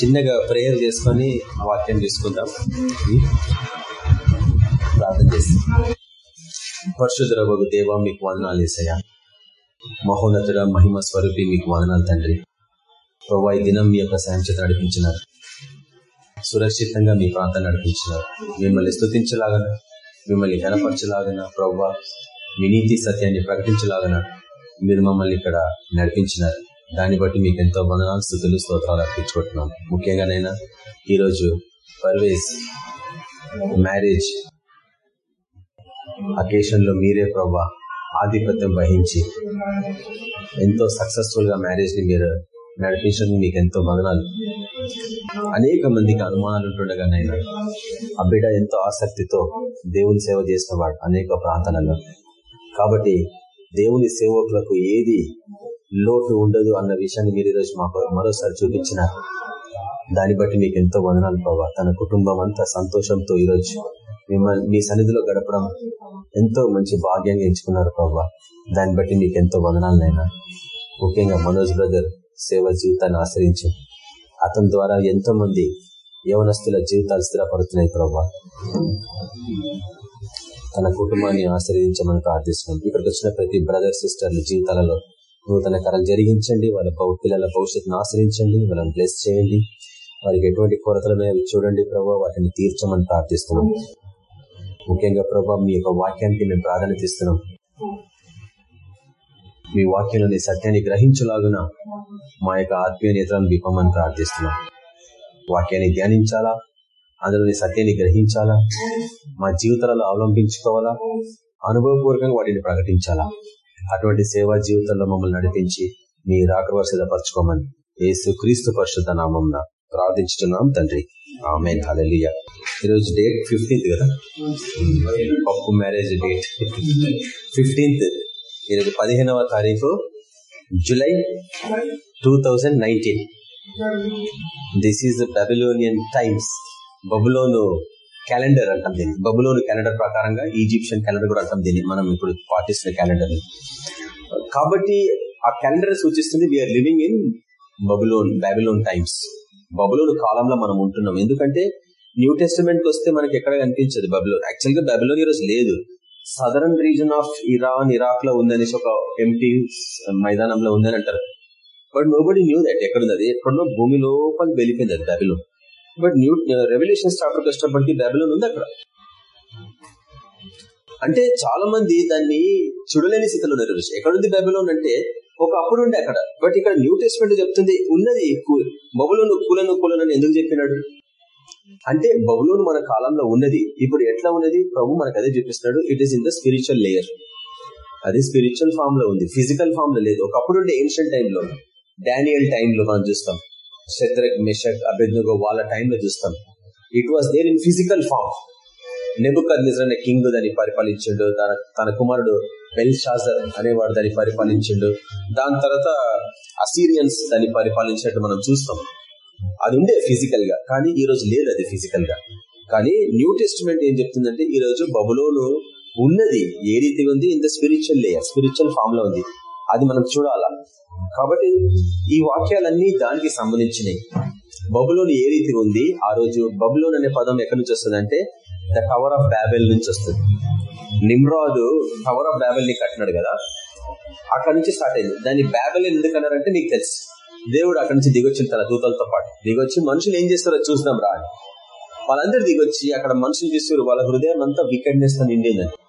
చిన్నగా ప్రేయర్ చేసుకొని వాక్యం తీసుకుందాం. ప్రార్థన చేస్తాం పరిశుద్ధ ఒక దేవ మీకు వందనాలు వేసాయా మహోన్నతుడ మహిమ స్వరూపి మీకు వందనాలు తండ్రి. ప్రభా ఈ దినం మీ యొక్క సాయం చేత నడిపించినారు. సురక్షితంగా మీ ప్రాంతం నడిపించినారు. మిమ్మల్ని స్థుతించలాగన మిమ్మల్ని ఘనపరచలాగన ప్రభా మీ నీతి సత్యాన్ని ప్రకటించలాగన మీరు మమ్మల్ని ఇక్కడ నడిపించినారు. దాన్ని బట్టి మీకు ఎంతో వందనాలు స్థుతులు స్తోత్రాలు అర్పించుకుంటున్నాం. ముఖ్యంగానైనా ఈరోజు పర్వేజ్ మ్యారేజ్ అకేషన్లో మీరే ప్రభా ఆధిపత్యం వహించి ఎంతో సక్సెస్ఫుల్గా మ్యారేజ్ని మీరు నడిపించడం మీకు ఎంతో మదనాలు అనేక మందికి అనుమానాలు ఉంటుండగానైనా ఆ బిడ్డ ఎంతో ఆసక్తితో దేవుని సేవ చేసిన వాడు అనేక ప్రాంతాలలో. కాబట్టి దేవుని సేవకులకు ఏది లోటు ఉండదు అన్న విషయాన్ని మీరు ఈరోజు మా మరోసారి చూపించినారు. దాన్ని బట్టి మీకు ఎంతో వందనాలు ప్రభావ తన కుటుంబం అంతా సంతోషంతో ఈరోజు మిమ్మల్ని మీ సన్నిధిలో గడపడం ఎంతో మంచి భాగ్యంగా ఎంచుకున్నారు ప్రభావ దాన్ని బట్టి మీకు ఎంతో వందనాలనైనా ముఖ్యంగా మనోజ్ బ్రదర్ సేవ జీవితాన్ని ఆశ్రయించి. అతని ద్వారా ఎంతో మంది యవనస్తుల జీవితాలు స్థిరపడుతున్నాయి ప్రభా. తన కుటుంబాన్ని ఆశ్రయించమని ప్రార్థిస్తున్నాం. ఇక్కడికి వచ్చిన ప్రతి బ్రదర్ సిస్టర్ల జీవితాలలో నూతన కరం జరిగించండి. వాళ్ళ పిల్లల భవిష్యత్తును ఆశ్రయించండి. వాళ్ళని బ్లెస్ చేయండి. వారికి ఎటువంటి కొరతలు చూడండి ప్రభావ వాటిని తీర్చమని ప్రార్థిస్తున్నాం. ముఖ్యంగా ప్రభావ మీ యొక్క వాక్యానికి మేము ప్రాధాన్యత ఇస్తున్నాం. మీ వాక్యంలోని సత్యాన్ని గ్రహించలాగున మా యొక్క ఆత్మీయ నేతలను దీపమని ప్రార్థిస్తున్నాం. వాక్యాన్ని ధ్యానించాలా? అందులోని సత్యాన్ని గ్రహించాలా? మా జీవితాలలో అవలంబించుకోవాలా? అనుభవపూర్వకంగా వాటిని ప్రకటించాలా? అటువంటి సేవా జీవితంలో మమ్మల్ని నడిపించి మీ రాకవర్ సిద్ధపరచుకోమని ఏసు క్రీస్తు పరిశుద్ధ నామం ప్రార్థించుతున్నాం తండ్రి. ఆమె హలలియ ఈరోజు డేట్ ఫిఫ్టీన్త్ కదా? పప్పు మ్యారేజ్ డేట్. ఫిఫ్టీన్త్. ఈరోజు పదిహేనవ తారీఖు July two thousand nineteen. This is Babylonian times Babylon calendar అంటాం దీన్ని. బబులోని క్యాలెండర్ ప్రకారంగా ఈజిప్షియన్ క్యాలెండర్ కూడా అంటాం దీన్ని. మనం ఇప్పుడు పాటిస్తున్న క్యాలెండర్ కాబట్టి ఆ క్యాలెండర్ సూచిస్తుంది we are living in Babylon Babylon times Babylon కాలంలో మనం ఉంటున్నాం. ఎందుకంటే న్యూ టెస్టిమెంట్ వస్తే మనకి ఎక్కడ కనిపించదు బబులోన్. యాక్చువల్గా బబులోన్ ఈరోజు లేదు. సదరన్ రీజన్ ఆఫ్ ఇరాన్ ఇరాక్లో ఉందనేసి ఒక ఎంటీ మైదానంలో ఉందని అంటారు. But nobody knew that ఎక్కడుంది అది. ఎక్కడో భూమి లోపల వెళ్ళిపోయింది అది బబిలోన్. బట్ న్యూ రెవల్యూషన్ చాప్టర్కి వచ్చినప్పటికీ బైబిల్ ఉంది అక్కడ. అంటే చాలా మంది దాన్ని చూడలేని స్థితిలో ఉన్నారు. ఎక్కడుంది బైబిలోన్ అంటే ఒక అప్పుడు ఉండే అక్కడ. బట్ ఇక్కడ న్యూ టెస్ట్మెంట్ చెప్తుంది ఉన్నది బబులోను కూలను కూలను ఎందుకు చెప్పినాడు? అంటే బబులోను మన కాలంలో ఉన్నది ఇప్పుడు ఎట్లా ఉన్నది? ప్రభు మనకు అదే చూపిస్తున్నాడు it is in the spiritual layer అది స్పిరిచువల్ ఫామ్లో ఉంది ఫిజికల్ ఫామ్లో లేదు. ఒకప్పుడు ఉండే ఏన్షియన్ టైంలో డానియల్ టైంలో మనం చూస్తాం. శత్రక్ మిషక్ అభెజ్ఞగో వాళ్ళ టైంలో చూస్తాం. It was there in physical form నెబుకర్ నిజమైన కింగ్ దాన్ని పరిపాలించిండు. తన తన కుమారుడు బెల్ షాజర్ అనేవాడు దాన్ని పరిపాలించిండు. దాని తర్వాత అసీరియన్స్ దాన్ని పరిపాలించినట్టు మనం చూస్తాం. అది ఉండే ఫిజికల్గా. కానీ ఈ రోజు లేదు అది ఫిజికల్గా. కానీ న్యూ టెస్టిమెంట్ ఏం చెప్తుందంటే ఈ రోజు బబులోను ఉన్నది. ఏ రీతిగా ఉంది? ఇంత స్పిరిచువల్ లేయర్ స్పిరిచువల్ ఫామ్లో ఉంది. అది మనం చూడాలా? కాబట్టి ఈ వాక్యాలన్నీ దానికి సంబంధించినవి బబులోని ఏ రీతి ఉంది? ఆ రోజు బబులోన్ అనే పదం ఎక్కడి నుంచి వస్తుంది అంటే ద టవర్ ఆఫ్ బ్యాబెల్ నుంచి వస్తుంది. నిమ్రాదు టవర్ ఆఫ్ బ్యాబెల్ని కట్టినాడు కదా. అక్కడ నుంచి స్టార్ట్ అయింది. దాన్ని బ్యాబెల్ ఎందుకు అన్నారంటే నీకు తెలుసు. దేవుడు అక్కడి నుంచి దిగొచ్చిన తన దూతలతో పాటు. దిగొచ్చి మనుషులు ఏం చేస్తారో చూసినాం రా వాళ్ళందరూ దిగొచ్చి అక్కడ మనుషులు చేస్తారు వాళ్ళ హృదయం అంతా వికెట్నెస్తో నిండిందని.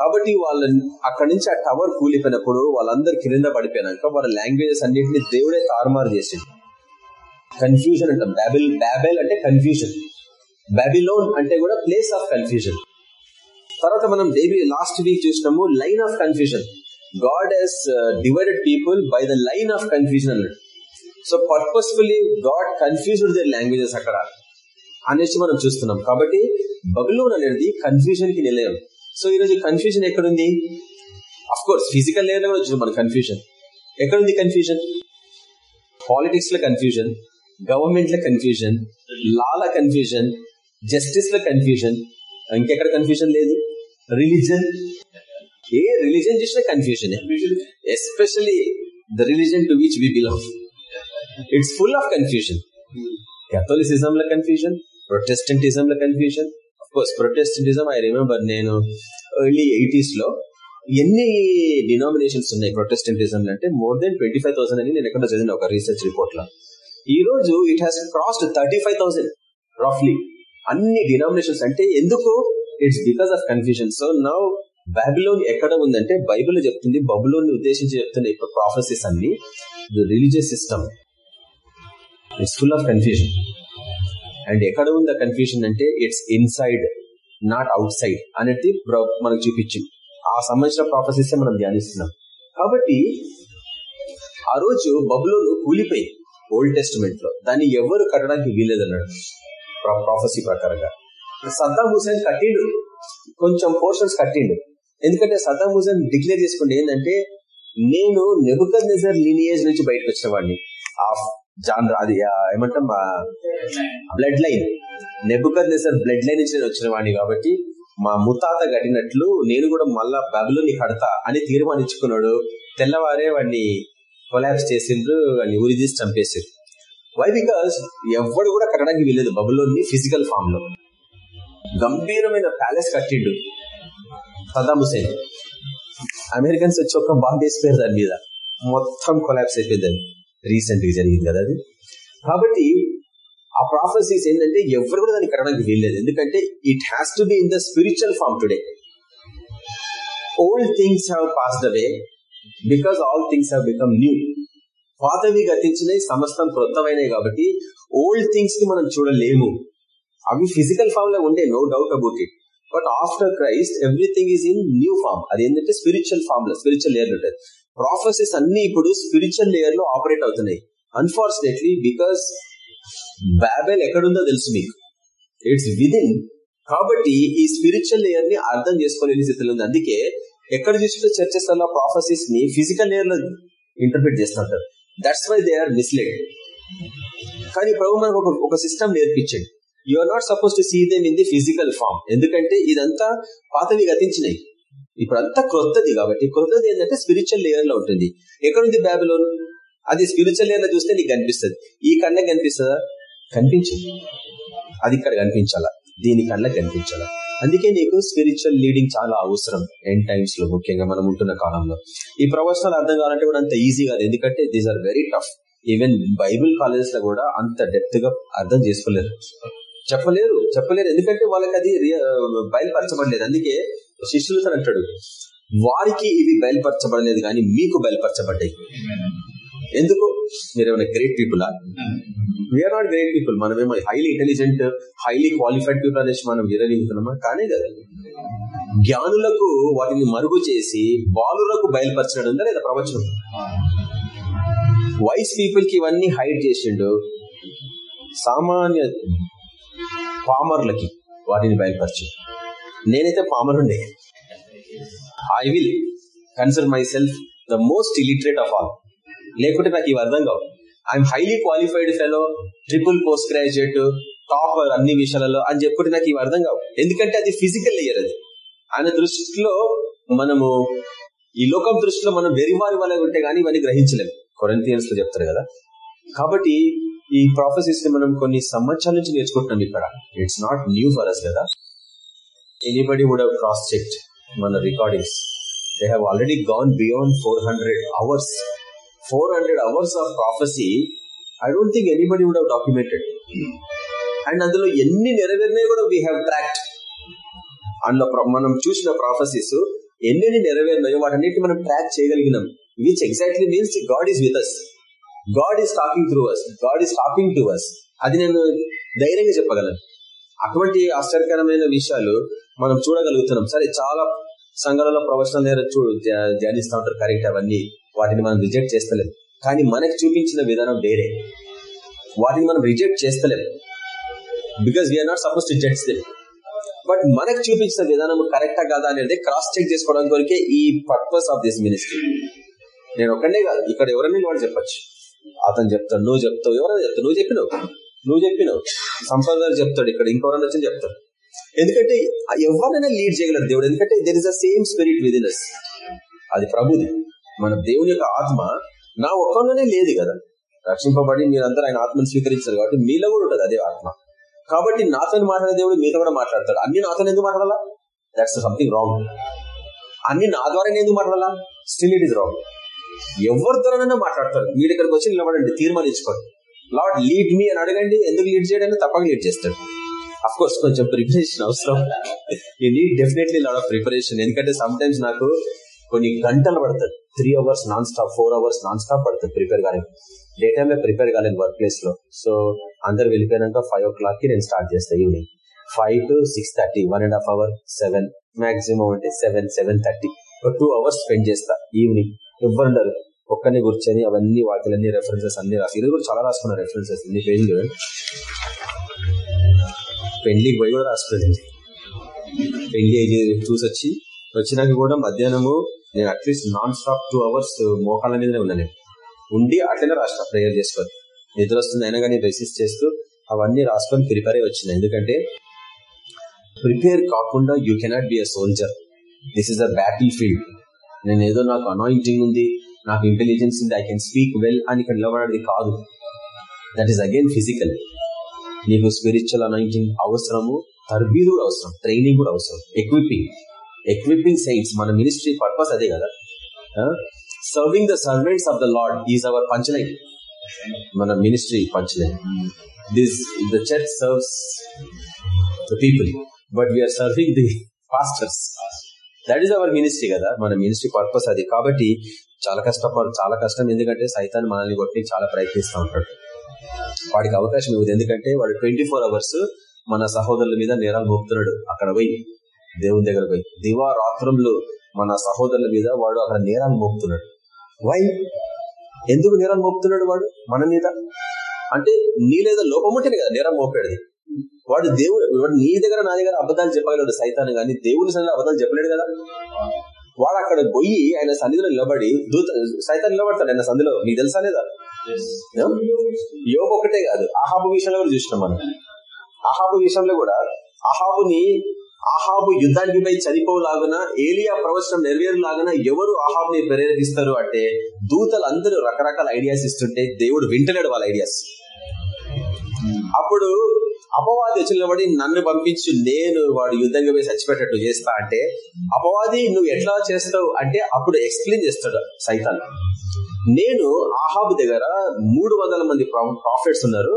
కాబట్టి వాళ్ళ అక్కడి నుంచి ఆ టవర్ కూలిపోయినప్పుడు వాళ్ళందరూ కింద పడిపోయినాక వాళ్ళ లాంగ్వేజెస్ అన్నింటినీ దేవుడే తారుమారు చేసింది కన్ఫ్యూజన్ అంటాం. బ్యాబిల్ బ్యాబెల్ అంటే కన్ఫ్యూజన్ బ్యాబిలోన్ అంటే కూడా ప్లేస్ ఆఫ్ కన్ఫ్యూజన్ తర్వాత మనం డేబీ లాస్ట్ వీక్ చూసినాము line of confusion God has divided people by the line of confusion అన్నట్టు so purposefully God confused their languages అక్కడ. అనేసి మనం చూస్తున్నాం. కాబట్టి బబులోన్ అనేది కన్ఫ్యూజన్కి నిలయం. సో ఈరోజు కన్ఫ్యూజన్ ఎక్కడుంది? అఫ్ కోర్స్ ఫిజికల్ లెవెల్ కూడా వచ్చింది మన కన్ఫ్యూజన్ ఎక్కడుంది కన్ఫ్యూజన్ పాలిటిక్స్లో కన్ఫ్యూజన్ గవర్నమెంట్లో కన్ఫ్యూజన్ లాల కన్ఫ్యూజన్ జస్టిస్లో కన్ఫ్యూజన్ ఇంకెక్కడ కన్ఫ్యూజన్ లేదు? రిలీజన్ ఏ రిలీజన్ చూసినా confusion especially the religion to which we belong it's full of confusion Catholicism లో కన్ఫ్యూజన్ ప్రొటెస్టెంటిజం లో confusion course Protestantism I remember నేను ఎర్లీ ఎయిటీస్లో ఎన్ని డినామినేషన్స్ ఉన్నాయి ప్రొటెస్టెంటిజం అంటే more than twenty five thousand అని నేను ఎక్కడ చదివిన ఒక రీసెర్చ్ రిపోర్ట్లో. ఈ రోజు it has crossed thirty five thousand రఫ్లీ అన్ని డినామినేషన్స్ అంటే ఎందుకు? It's because of confusion so now Babylon ఎక్కడ ఉందంటే బైబిల్ చెప్తుంది బబులోన్ ఉద్దేశించి చెప్తున్న ఇప్పుడు ప్రాఫెసెస్ అన్ని religious system it's full of confusion and ఎక్కడ ఉంది కన్ఫ్యూజన్ అంటే it's inside not outside అనేది మనకు చూపించింది. ఆ సంబంధించిన ప్రాఫెసెస్ మనం ధ్యానిస్తున్నాం. కాబట్టి ఆ రోజు బబులోను కూలిపోయి ఓల్డ్ టెస్టిమెంట్లో దాన్ని ఎవరు కట్టడానికి వీలేదన్నాడు ప్రాఫసీ ప్రకారంగా. సద్దాం హుసేన్ కట్టిండు కొంచెం పోర్షన్స్ కట్టిండు. ఎందుకంటే సద్దాం హుసేన్ డిక్లేర్ చేసుకుంటే ఏంటంటే నేను నెబుకర్ నిజర్ లీనియేజ్ నుంచి బయటకు వచ్చిన వాడిని. ఆ జాన్ అది ఏమంటాం బ్లడ్ లైన్ నెబుకర్ బ్లడ్ లైన్ నుంచి వచ్చిన వాడిని కాబట్టి మా ముతాత గడినట్లు నేను కూడా మళ్ళా బబులుని కడతా అని తీర్మానించుకున్నాడు. తెల్లవారే వాడిని కొలాబ్స్ చేసిండ్రు వాడిని ఉరిదీసి చంపేసారు వై బికాస్ ఎవడు కూడా కట్టడానికి వీలేదు బబులోని ఫిజికల్ ఫామ్లో. గంభీరమైన ప్యాలెస్ కట్టిండు సదాం హుసేన్ అమెరికన్స్ వచ్చి ఒక బాంబు వేసిపోయారు దాని మీద. మొత్తం కొలాబ్స్ అయిపోయింది రీసెంట్గా జరిగింది కదా అది. కాబట్టి ఆ ప్రాఫెసీస్ ఏంటంటే ఎవరు కూడా దాన్ని కట్టడానికి వీల్లేదు. ఎందుకంటే it has to be in the spiritual form today old things have passed away because all things have become new పాతవి గతించినవి సమస్తం క్రొత్తమైనవి కాబట్టి ఓల్డ్ థింగ్స్ని మనం చూడలేము. అవి ఫిజికల్ ఫామ్లో ఉండే no doubt about it but after Christ everything is in new form అది ఏంటంటే స్పిరిచువల్ ఫామ్లో స్పిరిచువల్ లేయర్ ఉంటుంది ప్రాఫెసెస్ అన్ని ఇప్పుడు స్పిరిచువల్ లేయర్లో ఆపరేట్ అవుతున్నాయి. అన్ఫార్చునేట్లీ బికాస్ బ్యాబెల్ ఎక్కడుందో తెలుసు మీకు. ఇట్స్ విదిన్ కాబట్టి ఈ స్పిరిచువల్ లేయర్ని అర్థం చేసుకోలేని స్థితిలో ఉంది. అందుకే ఎక్కడ చూసిన చర్చెస్ వల్ల ప్రాఫెసెస్ని ఫిజికల్ లేయర్లో ఇంటర్ప్రిట్ చేస్తుంటారు. That's why they are misled కానీ ప్రభు మనకు ఒక సిస్టమ్ నేర్పించండి. You are not suppose to see them in the physical form ఎందుకంటే ఇదంతా పాతవి గతించినాయి. ఇప్పుడు అంతా క్రొత్తది కాబట్టి క్రొత్తది ఏంటంటే స్పిరిచువల్ లేయర్లో ఉంటుంది. ఎక్కడుంది బ్యాబిలోన్ అది స్పిరిచువల్ లేయర్లో చూస్తే నీకు కనిపిస్తుంది. ఈ కన్నా కనిపిస్తుందా? కనిపించదు. అది ఇక్కడ కనిపించాలా? దీని కళ్ళకి కనిపించాలా? అందుకే నీకు స్పిరిచువల్ లీడింగ్ చాలా అవసరం ఎండ్ టైమ్స్లో ముఖ్యంగా మనం ఉంటున్న కాలంలో. ఈ ప్రవచనాలు అర్థం కావాలంటే కూడా అంత ఈజీ కాదు. ఎందుకంటే these are very tough even Bible కాలేజెస్లో కూడా అంత డెప్త్గా అర్థం చేసుకోలేరు. చెప్పలేరు. చెప్పలేరు. ఎందుకంటే వాళ్ళకి అది బయలుపరచబడలేదు. అందుకే శిష్యులతో అంటాడు వారికి ఇవి బయలుపరచబడలేదు కానీ మీకు బయలుపరచబడ్డాయి. ఎందుకు? మీరు ఏమైనా great people we're not great people మనమేమో highly intelligent highly qualified people అనేసి మనం విరలింగుతున్నామా? కానీ కదా. జ్ఞానులకు వాటిని మరుగు చేసి బాలులకు బయలుపరచడం ఉందా లేదా ప్రవచనం? వైస్ పీపుల్కి ఇవన్నీ హైడ్ చేసిండు సామాన్య పామర్లకి వాటిని బయలుపరచు. నేనైతే పామరుండే I will consider myself the most illiterate of all లేకుంటే నాకు ఇవి అర్థం కావు. I'm highly qualified fellow triple post graduate topper అన్ని విషయాలలో అని చెప్పుకుంటే నాకు ఇవి అర్థం కావు. ఎందుకంటే అది ఫిజికల్ లేయర్ అది. ఆయన దృష్టిలో మనము ఈ లోకం దృష్టిలో మనం వెరివారి వల్ల ఉంటే గానీ ఇవన్నీ గ్రహించలేము. కొరంతియన్స్లో చెప్తారు కదా. కాబట్టి ఈ ప్రాఫెసెస్ని మనం కొన్ని సంవత్సరాల నుంచి నేర్చుకుంటున్నాం ఇక్కడ. It's not new for us కదా. Anybody would have cross checked మన recordings they have already gone beyond four hundred hours four hundred hours of prophecy I don't think anybody would have documented and అందులో ఎన్ని నెరవేరినాయి కూడా we have tract అందులో మనం చూసిన prophecies ఎన్ని నెరవేరినాయో వాటన్నిటి మనం track చేయగలిగినాం. Which exactly means God is with us God is talking through us God is talking to us అది నేను ధైర్యంగా చెప్పగలను. అటువంటి ఆశ్చర్యకరమైన విషయాలు మనం చూడగలుగుతున్నాం. సరే చాలా సంఘాలలో ప్రవచనాలు నేర ధ్యానిస్తూ ఉంటారు కరెక్ట్ అవన్నీ. వాటిని మనం రిజెక్ట్ చేస్తలేం. కానీ మనకి చూపించిన విధానం వేరే. వాటిని మనం reject చేస్తలేం. Because we're not suppose to judge them but మనకు చూపించిన విధానం కరెక్టా కాదా అనేది క్రాస్ చెక్ చేసుకోవడం కొరికే ఈ పర్పస్ ఆఫ్ దిస్ మినిస్ట్రీ నేను ఒక్కడే కాదు ఇక్కడ ఎవరైనా వాళ్ళు చెప్పచ్చు. అతను చెప్తాడు నువ్వు చెప్తావు ఎవరైనా చెప్తావు నువ్వు చెప్పినావు నువ్వు చెప్పినావు. సంప్రదాయాలు చెప్తాడు ఇక్కడ ఇంకెవరైనా వచ్చి చెప్తాడు. ఎందుకంటే ఎవరైనా లీడ్ చేయగలరు దేవుడు. ఎందుకంటే there is a same spirit within us అది ప్రభుది. మన దేవుని యొక్క ఆత్మ నా ఒక్కలోనే లేదు కదా. రక్షింపబడి మీరందరూ ఆయన ఆత్మను స్వీకరించారు కాబట్టి మీలో కూడా ఉంటుంది అదే ఆత్మ. కాబట్టి నాతో మాట్లాడే దేవుడు మీతో కూడా మాట్లాడతాడు. అన్ని నాతో ఎందుకు మాట్లాడాలా? దట్స్ సంథింగ్ రాంగ్ అన్ని నా ద్వారా ఎందుకు మాట్లాడాలా? స్టిల్ ఇట్ ఇస్ రాంగ్ ఎవరి ద్వారానైనా మాట్లాడతారు. మీరు ఇక్కడికి వచ్చి నిలబడండి తీర్మానించుకోండి. లార్డ్ లీడ్ మీ అని అడగండి. ఎందుకు లీడ్ చేయడానికి తప్పక లీడ్ చేస్తాడు. అఫ్ కోర్స్ కొంచెం ప్రిపరేషన్ అవసరం. You need definitely lot of preparation ఎందుకంటే సమ్ టైమ్స్ నాకు కొన్ని గంటలు పడుతుంది. Three hours non stop four hours non stop పడుతుంది ప్రిపేర్ కానీ డే టైంలో ప్రిపేర్ కాలేదు వర్క్ ప్లేస్లో. సో అందరు వెళ్ళిపోయినాక ఫైవ్ ఓ క్లాక్కి నేను స్టార్ట్ చేస్తాను evening five to six thirty one and half hour seven maximum అంటే సెవెన్ సెవెన్ థర్టీ ఒక టూ అవర్స్ స్పెండ్ చేస్తా ఈవినింగ్ ఇవ్వండరు ఒక్కనే కూర్చొని అవన్నీ వాటిలన్నీ రెఫరెన్సెస్ అన్ని రాసి. ఇది కూడా చాలా రాసుకున్న రెఫరెన్సెస్ ఇన్ని పేజీలు చూడండి పెళ్ళికి పోయి కూడా రాసుకునేది పెళ్ళి చూసొచ్చి వచ్చినాక కూడా మధ్యాహ్నము నేను at least non stop two hours మోకాళ్ళ మీదనే ఉన్నా నేను ఉండి అట్లనే రాసిన ప్రేయర్ చేసుకొని. నిద్ర వస్తుంది అయినా కానీ రెసిస్ట్ చేస్తూ అవన్నీ రాసుకొని ప్రిపేర్ అయి ఎందుకంటే ప్రిపేర్ కాకుండా you cannot be a soldier this is a battlefield నేను ఏదో నాకు అనాయింటింగ్ ఉంది నాకు ఇంటెలిజెన్స్ ఉంది ఐ కెన్ స్పీక్ వెల్ అని ఇక్కడ నిలబడేది కాదు. దట్ ఈస్ అగైన్ ఫిజికల్ నీకు స్పిరిచువల్ అనైటింగ్ అవసరము తర్బీ కూడా అవసరం ట్రైనింగ్ కూడా అవసరం. ఎక్విపింగ్ ఎక్విపింగ్ సైన్స్ మన మినిస్ట్రీ పర్పస్ అదే కదా. Serving the servants of the lord is our punchline మన ministry punchline this the church serves the people but we're serving the pastors that is our ministry కదా. మన ministry purpose అది. కాబట్టి చాలా కష్టపడు చాలా కష్టం. ఎందుకంటే సైతాన్ని మనల్ని కొట్టి చాలా ప్రయత్నిస్తూ ఉంటాడు. వాడికి అవకాశం ఇవ్వదు. ఎందుకంటే వాడు ట్వంటీ ఫోర్ అవర్స్ మన సహోదరుల మీద నేరాలు మోపుతున్నాడు. అక్కడ పోయి దేవుని దగ్గర పోయి. దివారాత్రంలో మన సహోదరుల మీద వాడు అక్కడ నేరాలు మోపుతున్నాడు. వై ఎందుకు నేరాలు మోపుతున్నాడు వాడు మన మీద? అంటే నీ లేదా లోపం ఉంటేనే కదా నేరం మోపాడు వాడు దేవుడు వాడు నీ దగ్గర నా దగ్గర అబద్ధాలు చెప్పగలడు సైతాన్ని కానీ దేవుని సరే అబద్ధాలు చెప్పలేడు కదా? వాడు అక్కడ పోయి ఆయన సన్నిధిలో నిలబడి దూత సైతాన్ని నిలబడతాడు ఆయన సన్నిధిలో. నీకు తెలుసా లేదా? యోగ ఒకటే కాదు అహాబు విషయంలో కూడా చూసినాం మనం. అహాబు విషయంలో కూడా అహాబుని అహాబు యుద్ధానికి పోయి చనిపోలాగున ఏలియా ప్రవచనం నెరవేరులాగున ఎవరు అహాబుని ప్రేరేపిస్తారు అంటే దూతలు అందరూ రకరకాల ఐడియాస్ ఇస్తుంటే దేవుడు వింటలేడు వాళ్ళ ఐడియాస్ అప్పుడు అపవాది వచ్చి నన్ను పంపించు నేను వాడు యుద్ధంగా పోయి చచ్చిపెట్టట్టు చేస్తా అంటే అపవాది నువ్వు ఎట్లా చేస్తావు అంటే అప్పుడు ఎక్స్ప్లెయిన్ చేస్తాడు సైతాన్. నేను ఆహాబు దగ్గర మూడు వందల మంది ప్రాఫిట్స్ ఉన్నారు.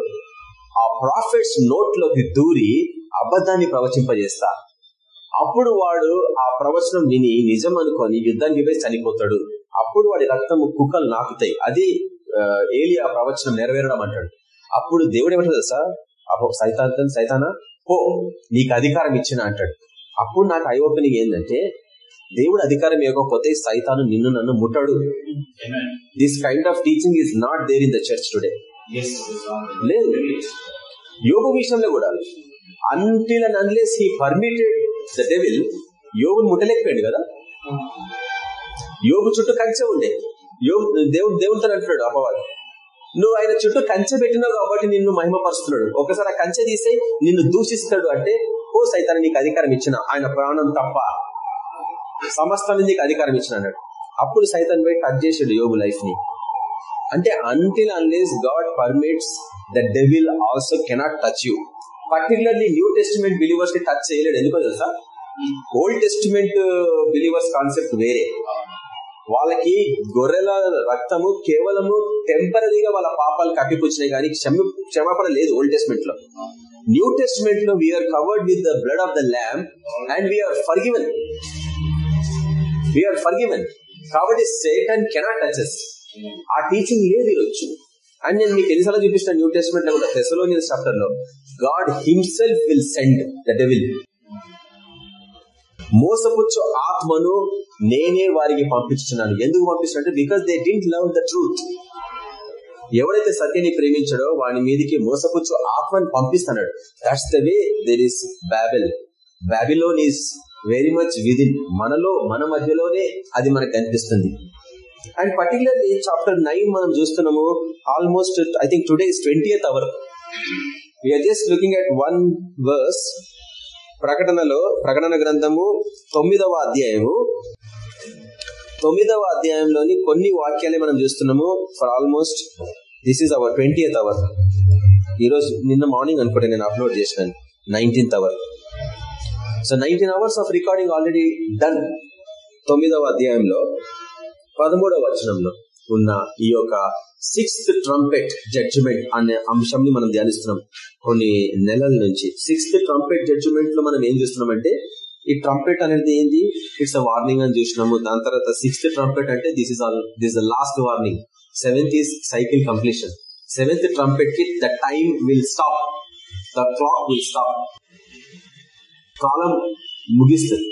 ఆ ప్రాఫిట్స్ నోట్లోకి దూరి అబద్ధాన్ని ప్రవచింపజేస్తా. అప్పుడు వాడు ఆ ప్రవచనం విని నిజం అనుకొని యుద్ధానికి పోయి చనిపోతాడు. అప్పుడు వాడి రక్తము కుక్కలు నాకుతాయి. అది ఏలియా ప్రవచనం నెరవేరడం అంటాడు. అప్పుడు దేవుడు ఏమంటాడు తెలుసా? సైతాన్ సైతానా? పో నీకు అధికారం ఇచ్చిన అంటాడు. అప్పుడు నాకు ఐ ఓపెనింగ్ ఏంటంటే దేవుడు అధికారం ఇవ్వకపోతే సైతాను నిన్ను నన్ను ముట్టడు. This kind of teaching is not there in the church today లేదు. యోగ విషయంలో కూడా. Until and unless he permitted the devil యోగును ముట్టలేకపోయాడు కదా? యోగు చుట్టూ కంచె ఉండే. యోగు దేవుడు దేవుడితో అంటున్నాడు అపవాది. నువ్వు ఆయన చుట్టూ కంచె పెట్టినావు కాబట్టి నిన్ను మహిమపరుస్తున్నాడు. ఒకసారి ఆ కంచె తీసే నిన్ను దూషిస్తాడు అంటే ఓ సైతాన్ని నీకు అధికారం ఇచ్చిన ఆయన ప్రాణం తప్ప సమస్తాన్ని నీకు అధికారం ఇచ్చిన అన్నాడు. అప్పుడు సైతాన్ పోయి టచ్ చేసాడు యోగు లైఫ్ని. అంటే until unless God permits the devil also cannot touch you particularly new testament బిలీవర్స్కి touch చేయలేడు. ఎందుకో తెలుసా? ఓల్డ్ టెస్టిమెంట్ బిలీవర్స్ కాన్సెప్ట్ వేరే. వాళ్ళకి గొర్రెల రక్తము కేవలము టెంపరీగా వాళ్ళ పాపాలు కప్పిపుచ్చినాయి కానీ క్షమ క్షమాపణ లేదు ఓల్డ్ టెస్ట్మెంట్లో. New టెస్ట్మెంట్లో we're covered with the blood of the lamb and we're forgiven we're forgiven కాబట్టి సేట్ అండ్ కెనాట్ టచెస్ ఆ టీచింగ్ లేదు ఈరోజు అండ్ నేను మీకు ఎన్నిసార్లు చూపిస్తాను న్యూ టెస్ట్మెంట్లో కూడా తెసలోనియన్ చాప్టర్లో. God himself will send the devil మోసపుచ్చు ఆత్మను నేనే వారికి పంపించున్నాను ఎందుకు పంపిస్తున్నాడు because they didn't love the truth ఎవరైతే సత్యని ప్రేమించాడో వాని మీదకి మోసపుచ్చు ఆత్మని పంపిస్తున్నాడు. That's the way there is Babel Babylon is very much within మనలో మన మధ్యలోనే అది మనకు కనిపిస్తుంది. అండ్ పర్టికులర్లీ చాప్టర్ నైన్ మనం చూస్తున్నాము almost I think today is twenty hour we are just looking at one verse ప్రకటనలో ప్రకటన గ్రంథము తొమ్మిదవ అధ్యాయము. తొమ్మిదవ అధ్యాయంలోని కొన్ని వాక్యాలే మనం చూస్తున్నాము. For almost this is our twenty hour ఈరోజు నిన్న మార్నింగ్ అనుకుంటే నేను అప్లోడ్ చేసినాను. Nineteenth hour so nineteen hours of recording already done తొమ్మిదవ అధ్యాయంలో పదమూడవ వచనంలో ఉన్న ఈ యొక్క సిక్స్త్ ట్రంపెట్ జడ్జిమెంట్ అనే అంశంని మనం ధ్యానిస్తున్నాం. కొన్ని నెలల నుంచి. సిక్స్త్ ట్రంపెట్ జడ్జిమెంట్లో మనం ఏం చూస్తున్నామంటే ఈ ట్రంపెట్ అనేది ఏంది? ఇట్స్ అ వార్నింగ్ అని చూసినాము. దాని తర్వాత సిక్స్త్ ట్రంపెట్ అంటే this is all this last warning seventh is cycle completion seventh ట్రంపెట్కి the time will stop the clock will stop కాలం ముగిస్తుంది.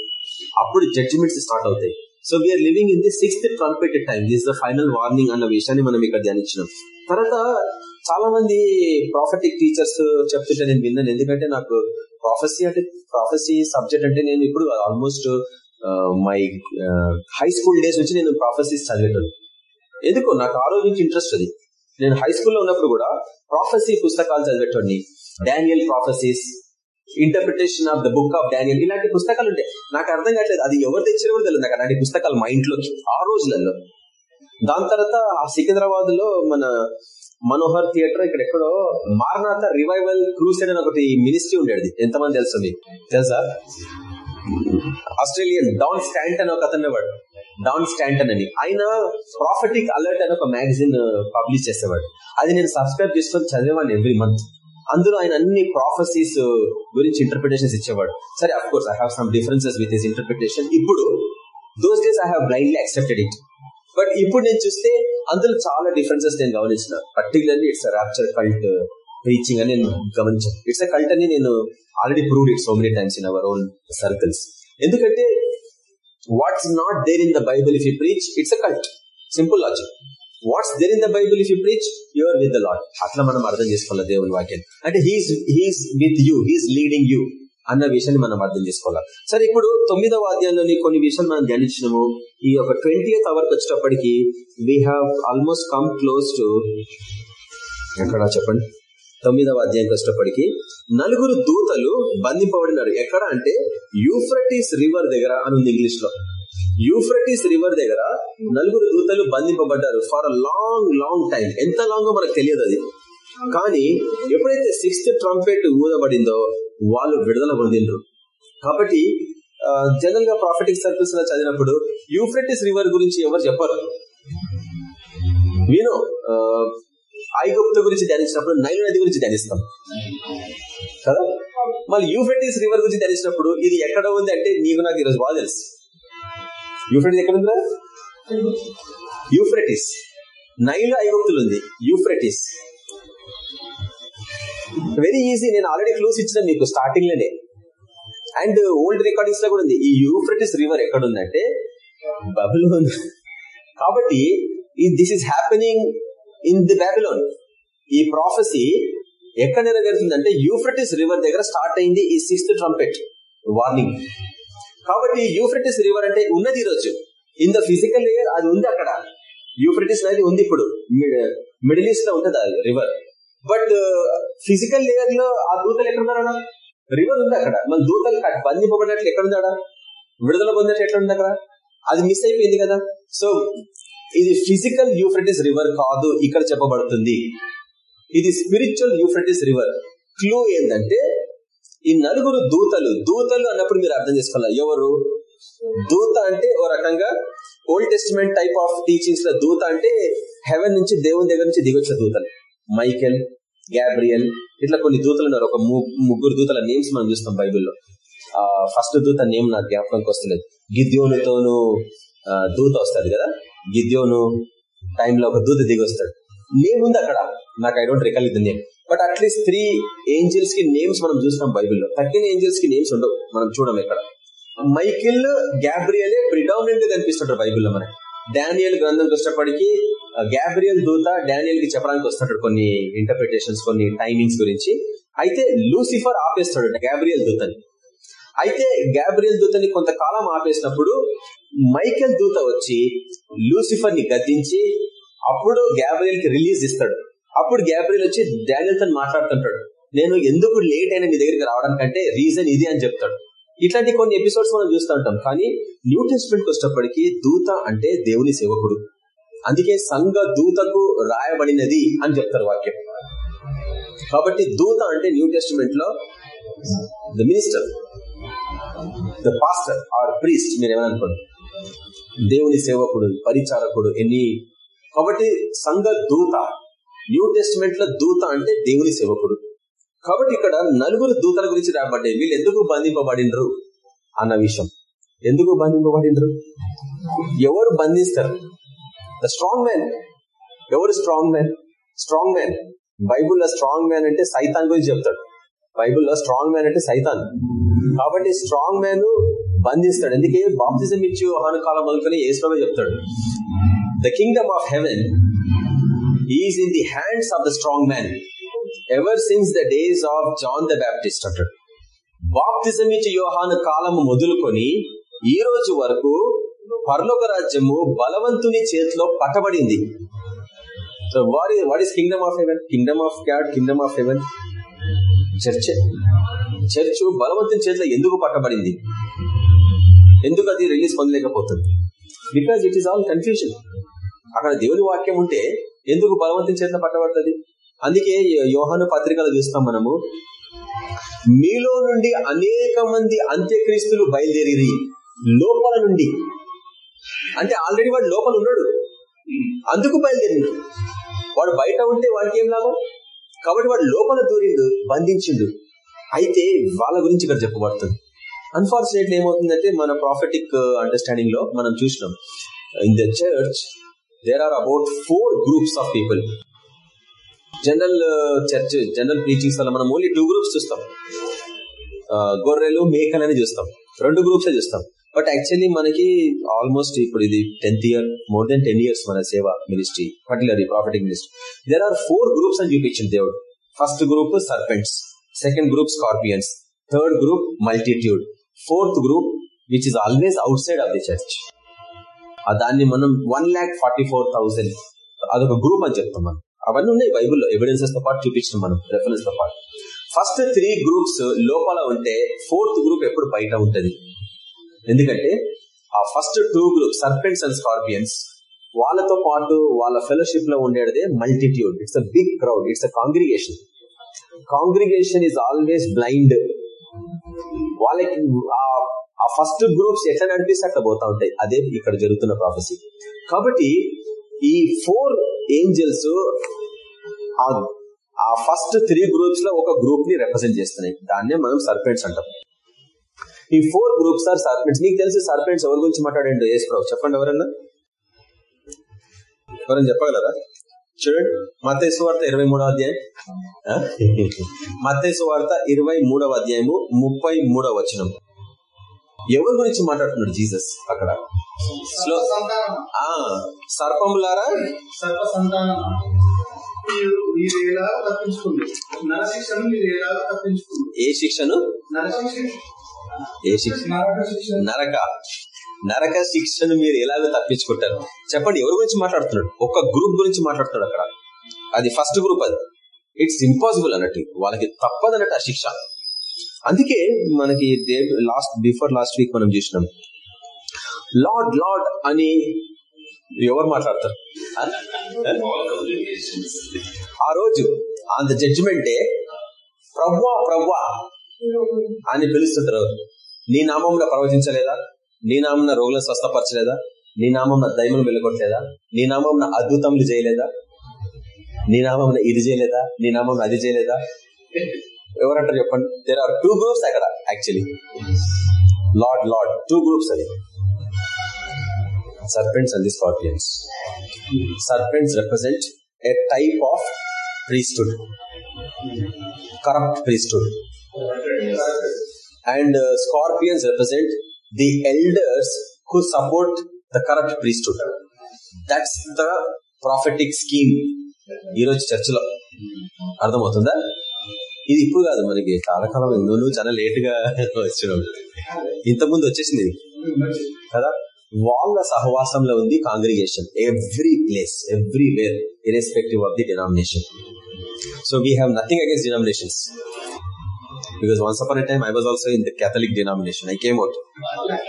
అప్పుడు జడ్జిమెంట్స్ స్టార్ట్ అవుతాయి. So we're living in the sixth trumpet time this the final warning అన్న విషయాన్ని మనం ఇక్కడ ధ్యానించినాం. తర్వాత చాలా మంది ప్రాఫిటిక్ టీచర్స్ చెప్తుంటే నేను విన్నాను. ఎందుకంటే నాకు ప్రాఫెసీ అంటే ప్రాఫెసీ సబ్జెక్ట్ అంటే నేను ఇప్పుడు almost my high school days నుంచి నేను ప్రాఫెసీస్ చదివేటాను ఎందుకో? నాకు ఆ రోజు నుంచి ఇంట్రెస్ట్ అది. నేను హై స్కూల్లో ఉన్నప్పుడు కూడా ప్రాఫెసీ పుస్తకాలు చదివేటోడిని. Daniel prophecies interpretation of the book of Daniel ఇలాంటి పుస్తకాలు ఉంటాయి నాకు అర్థం కావట్లేదు. అది ఎవరు తెచ్చారో కూడా తెలియదు నాకు. అలాంటి పుస్తకాలు మా ఇంట్లోకి ఆ రోజులలో. దాని తర్వాత ఆ సికింద్రాబాద్లో మన మనోహర్ థియేటర్ ఇక్కడ ఎక్కడో మారనాథ రివైవల్ క్రూసెడ్ అని ఒకటి మినిస్ట్రీ ఉండేది. ఎంతమంది తెలుసు మీకు? తెలుసా? ఆస్ట్రేలియన్ డాన్ స్టాంటన్ ఒక అతను వాడు డాన్ స్టాంటన్ అని. ఆయన ప్రాఫిటిక్ అలర్ట్ అని ఒక మ్యాగజైన్ పబ్లిష్ uh, చేసేవాడు. అది నేను సబ్స్క్రైబ్ చేసుకొని చదివేవాడిని ఎవ్రీ మంత్ అందులో ఆయన అన్ని ప్రాఫెసీస్ గురించి ఇంటర్ప్రిటేషన్స్ ఇచ్చేవాడు. సరే of course I have some differences with his interpretation ఇప్పుడు those days I have blindly accepted it but ఇప్పుడు నేను చూస్తే అందులో చాలా డిఫరెన్సెస్ నేను గమనించిన. Particularly it's rapture cult reaching అని నేను గమనించాను. ఇట్స్ అ కల్ట్ అని నేను already prove it so many times in our own circles ఎందుకంటే what's not there in the Bible if you preach it's a cult simple logic what's there in the Bible if you preach your with the Lord అట్లా మనం అర్థం చేసుకోవాలి దేవుని వాక్యం అంటే he's he's with you he's leading you అన్న విషయాన్ని మనం అర్థం చేసుకోవాలి. సరే ఇప్పుడు తొమ్మిదవ అధ్యాయంలోని కొన్ని విషయాలు మనం ధ్యానించినాము. ఈ యొక్క ట్వంటీ అవర్కి వచ్చేటప్పటికి we have almost come close to ఎక్కడ చెప్పండి? తొమ్మిదవ అధ్యాయంకి వచ్చేటప్పటికి నలుగురు దూతలు బంధింపబడినారు. ఎక్కడ అంటే యూఫ్రటీస్ రివర్ దగ్గర అని ఉంది ఇంగ్లీష్లో యూఫ్రటీస్ రివర్ దగ్గర నలుగురు దూతలు బంధింపబడ్డారు for a long long time. ఎంత లాంగ్ మనకు తెలియదు అది. కానీ ఎప్పుడైతే సిక్స్త్ ట్రంపెట్ ఊదబడిందో వాళ్ళు విడుదల పొందిండ్రు. కాబట్టి జనరల్గా ప్రాఫిటిక్ సర్కిల్స్లో చదివినప్పుడు యూఫ్రటిస్ రివర్ గురించి ఎవరు చెప్పరు. నేను ఐగుప్త గురించి ధ్యానించినప్పుడు నైలు నది గురించి ధ్యానిస్తాం. కదా? మళ్ళీ యూఫ్రటిస్ రివర్ గురించి ధ్యానించినప్పుడు ఇది ఎక్కడ ఉంది అంటే నీకు నాకు ఈరోజు బాగా తెలుసు. యూఫ్రెటిస్ ఎక్కడ ఉందా నైలు ఐగుప్తులు ఉంది. యూఫ్రెటిస్. వెరీ ఈజీ నేను ఆల్రెడీ క్లూస్ ఇచ్చిన మీకు స్టార్టింగ్లోనే. అండ్ ఓల్డ్ రికార్డింగ్స్లో కూడా ఉంది. ఈ యూఫ్రెటిస్ రివర్ ఎక్కడ ఉందంటే బబులోన్. కాబట్టి this is happening in the Babylon ఈ ప్రాఫెసీ ఎక్కడ నెరవేరుతుందంటే యూఫ్రటిస్ రివర్ దగ్గర స్టార్ట్ అయింది ఈ సిక్స్త్ ట్రంపెట్ వార్నింగ్ కాబట్టి యూఫ్రటిస్ రివర్ అంటే ఉన్నది ఈరోజు ఇన్ ద ఫిజికల్ లేయర్ అది ఉంది అక్కడ. యూఫ్రటిస్ అనేది ఉంది ఇప్పుడు. మిడిల్ ఈస్ట్లో ఉంటుంది అది రివర్. బట్ ఫిజికల్ లేయర్లో ఆ దూతలు ఎక్కడున్నారా రివర్ ఉంది అక్కడ. మన దూతలు బంధింపబడినట్లు ఎక్కడ ఉందా విడుదల పొందినట్లు ఎట్లుంది అక్కడ? అది మిస్ అయిపోయింది కదా. సో ఇది ఫిజికల్ యూఫ్రటిస్ రివర్ కాదు ఇక్కడ చెప్పబడుతుంది. ఇది స్పిరిచువల్ యూఫ్రటిస్ రివర్. క్లూ ఏంటంటే ఈ నలుగురు దూతలు దూతలు అన్నప్పుడు మీరు అర్థం చేసుకోవాలి? ఎవరు? దూత అంటే ఓ రకంగా ఓల్డ్ టెస్టిమెంట్ టైప్ ఆఫ్ టీచింగ్స్లో దూత అంటే హెవెన్ నుంచి దేవుని దగ్గర నుంచి దిగొచ్చే దూతలు. మైకెల్ గ్యాబ్రియల్ ఇట్లా కొన్ని దూతలు ఉన్నారు. ఒక ముగ్గురు దూతల నేమ్స్ మనం చూస్తాం బైబిల్లో. ఆ ఫస్ట్ దూత నేమ్ నాకు జ్ఞాపకంకి వస్తలేదు. గిద్యోనుతోను దూత వస్తుంది కదా? గిద్యోను టైంలో ఒక దూత దిగి వస్తాడు నేమ్ ఉంది అక్కడ. నాకు ఐ డోంట్ రికల్ ఇది name but at least three ఏంజల్స్కి names మనం చూస్తాం బైబిల్లో. తగ్గిన ఏంజల్స్కి నేమ్స్ ఉండవు. మనం చూడం ఇక్కడ మైకిల్ గ్యాబ్రియలే ప్రిడామినెంట్గా కనిపిస్తుంటారు బైబిల్లో మనకి. డానియల్ గ్రంథం వచ్చేటప్పటికి గ్యాబ్రియల్ దూత డానియల్కి చెప్పడానికి వస్తుంటాడు కొన్ని ఇంటర్ప్రిటేషన్స్ కొన్ని టైమింగ్స్ గురించి. అయితే లూసిఫర్ ఆపేస్తాడు గ్యాబ్రియల్ దూతని. అయితే గ్యాబ్రియల్ దూతని కొంతకాలం ఆపేసినప్పుడు మైకెల్ దూత వచ్చి లూసిఫర్ని గద్దించి అప్పుడు గ్యాబ్రియల్కి రిలీజ్ ఇస్తాడు. అప్పుడు గ్యాబ్రియల్ వచ్చి డానియల్ తను మాట్లాడుతుంటాడు. నేను ఎందుకు లేట్ అయినా నీ దగ్గరికి రావడం కంటే రీజన్ ఇది అని చెప్తాడు. ఇట్లాంటి కొన్ని ఎపిసోడ్స్ మనం చూస్తూ ఉంటాం. కానీ న్యూ టెస్ట్మెంట్ వచ్చేటప్పటికి దూత అంటే దేవుని సేవకుడు. అందుకే సంఘ దూతకు రాయబడినది అని చెప్తారు వాక్యం. కాబట్టి దూత అంటే new టెస్ట్మెంట్లో the minister the pastor or priest మీరు ఏమనుకోండి అనుకోండి. దేవుని సేవకుడు పరిచారకుడు ఎన్ని. కాబట్టి సంఘ దూత న్యూ టెస్ట్మెంట్లో దూత అంటే దేవుని సేవకుడు. కాబట్టి ఇక్కడ నలుగురు దూతల గురించి రాబడ్డాయి వీళ్ళు ఎందుకు బంధింపబడినరు అన్న విషయం. ఎందుకు బంధింపబడినరు? ఎవరు బంధిస్తారు? ద స్ట్రాంగ్ మ్యాన్ ఎవరు స్ట్రాంగ్ మ్యాన్ స్ట్రాంగ్ మ్యాన్ బైబుల్లో స్ట్రాంగ్ మ్యాన్ అంటే సైతాన్ గురించి చెప్తాడు. బైబుల్లో స్ట్రాంగ్ మ్యాన్ అంటే సైతాన్. కాబట్టి స్ట్రాంగ్ మ్యాన్ బంధిస్తాడు. ఎందుకే? బాప్తిజం ఇచ్చి యోహాను కాలం మొదలుకొని ఏసులో చెప్తాడు. The kingdom of heaven is in the hands of the strong man ever since the days of John the Baptist అంటాడు బాప్తిజం ఇచ్చి యోహాను కాలం మొదలుకొని ఈ రోజు వరకు పర్లోక రాజ్యము బలవంతుని చేతిలో పట్టబడింది. So what what is kingdom of heaven kingdom of God kingdom of heaven church church బలవంతుని చేతిలో ఎందుకు పట్టబడింది? ఎందుకు అది release పొందలేకపోతుంది? Because it is all confusion అక్కడ దేవుని వాక్యం ఉంటే ఎందుకు బలవంతుని చేతిలో పట్టబడుతుంది? అందుకే యోహాను పత్రికలు చూస్తాం మనము. మీలో నుండి అనేక మంది అంత్యక్రీస్తులు బయలుదేరి లోపల నుండి. అంటే ఆల్రెడీ వాడు లోపల ఉన్నాడు. అందుకు బయలుదేరిండు. వాడు బయట ఉంటే వాడికి ఏం లాభం? కాబట్టి వాడు లోపల దూరిండు బంధించిండు. అయితే వాళ్ళ గురించి ఇక్కడ చెప్పబడుతుంది. అన్ఫార్చునేట్లీ ఏమవుతుందంటే మన ప్రాఫిటిక్ అండర్స్టాండింగ్ uh, లో మనం చూసినాం. In the church there are about four groups of people general church general teachings వల్ల మనం ఓన్లీ టూ గ్రూప్స్ చూస్తాం. గొర్రెలు మేకలని చూస్తాం. రెండు గ్రూప్స్ చూస్తాం. బట్ యాక్చువల్లీ మనకి ఆల్మోస్ట్ ఇప్పుడు ఇది tenth year more than ten years మన సేవ ministry particular prophetic ministry there are four groups అని చూపించింది దేవుడు. First group serpents second group scorpions third group multitude fourth group which is always outside of the church దాన్ని మనం one lakh forty four thousand అదొక group అని చెప్తాం మనం. అవన్నీ ఉన్నాయి బైబుల్లో ఎవిడెన్సెస్తో పాటు చూపించిన మనం రెఫరెన్స్తో పాటు. ఫస్ట్ త్రీ గ్రూప్స్ లోపల ఉంటే ఫోర్త్ గ్రూప్ ఎప్పుడు బయట ఉంటుంది. ఎందుకంటే ఆ first two group serpents and scorpions వాళ్ళతో పాటు వాళ్ళ ఫెలోషిప్లో ఉండేదే multitude it's a big crowd it's a congregation congregation is always blind వాళ్ళకి ఆ ఆ ఫస్ట్ గ్రూప్స్ ఎట్లా నడిపిస్తే అట్లా పోతా ఉంటాయి. అదే ఇక్కడ జరుగుతున్న ప్రాఫెసీ కాబట్టి ఈ ఫోర్ ఏంజల్స్ ఆ ఫస్ట్ త్రీ గ్రూప్స్లో ఒక గ్రూప్ని రిప్రజెంట్ చేస్తున్నాయి. దాన్నే మనం సర్పెంట్స్ అంటాం. ఈ ఫోర్ గ్రూప్స్ ఆర్ సర్పెంట్స్ మీకు తెలిసి సర్పెంట్స్ ఎవరి గురించి మాట్లాడండి? ఏస్ ప్రభు. చెప్పండి ఎవరన్నా? ఎవరైనా చెప్పగలరా? చూడండి. మతేసు వార్త ఇరవై మూడవ అధ్యాయం. మత్తేసు వార్త ఇరవై మూడవ అధ్యాయము ముప్పై మూడవ వచనం. ఎవరి గురించి మాట్లాడుతున్నాడు జీసస్ అక్కడ? సర్పములారా? సర్ప సంతానం ఏ శిక్షను? ఏ శిక్ష? నరక శిక్ష నరక. నరక శిక్షను మీరు ఎలాగో తప్పించుకుంటారు. చెప్పండి ఎవరి గురించి మాట్లాడుతున్నాడు? ఒక గ్రూప్ గురించి మాట్లాడుతున్నాడు అక్కడ. అది ఫస్ట్ గ్రూప్ అది. ఇట్స్ ఇంపాసిబుల్ అన్నట్టు. వాళ్ళకి తప్పదన్నట్టు ఆ శిక్ష. అందుకే మనకి లాస్ట్ బిఫోర్ లాస్ట్ వీక్ మనం చూసినాం. లార్డ్ లార్డ్ అని ఎవరు మాట్లాడతారు? ఆ రోజు ఆన్ ద జడ్జిమెంట్ డే ప్రవ్వా ప్రవ్వా అని పిలుస్తుంటారు నీ నామంలో ప్రవచించలేదా? నీ నామం రోగులను స్వస్థపరచలేదా? నీ నామం దైవం వెలుగొట్టలేదా? నీ నామం అద్భుతములు చేయలేదా? నీ నామం ఇది చేయలేదా? నీ నామం అది చేయలేదా? ఎవరంటారు చెప్పండి దేర్ ఆర్ టూ గ్రూప్స్ అక్కడ actually lord lord two groups అది serpents and the scorpions. Serpents represent a type of priesthood, corrupt priesthood. And uh, scorpions represent the elders who support the corrupt priesthood. That's the prophetic scheme. ఈరోజు చర్చిలో అర్థమవుతుందా ఇది ఇప్పుడు కాదు మనకి. కాలకాలం కాలం చాలా లేట్గా వచ్చినావు. ఇంతకుముందు వచ్చేసింది. కదా? వాళ్ళ సహవాసంలో ఉంది congregation every place everywhere irrespective of the denomination so we have nothing against denominations because once upon a time I was also in the Catholic denomination I came out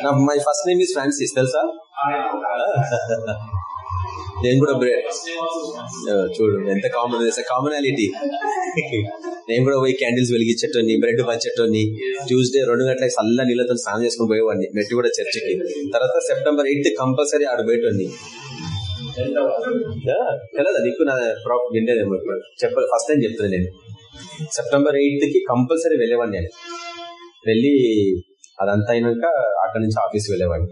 నా my first name is Francis తెలుసా? నేను కూడా bread చూడు ఎంత common commonality నేను కూడా పోయి candles వెలిగించేటోని బ్రెడ్ పంచేటోని ట్యూస్డే రెండు గంటలకు చల్ల నీళ్ళతో స్నానం చేసుకుని పోయేవాడిని మెట్టి కూడా చర్చికి. తర్వాత సెప్టెంబర్ ఎయిత్ కంపల్సరీ ఆడ పోయేటోని తెలదా? నీకు నా ప్రాప్ విండేదేమో చెప్పాలి. ఫస్ట్ టైం చెప్తున్నా నేను. సెప్టెంబర్ ఎయిత్కి కంపల్సరీ వెళ్ళేవాడిని నేను. వెళ్ళి అదంతా అయినాక అక్కడి నుంచి ఆఫీస్ వెళ్ళేవాడిని.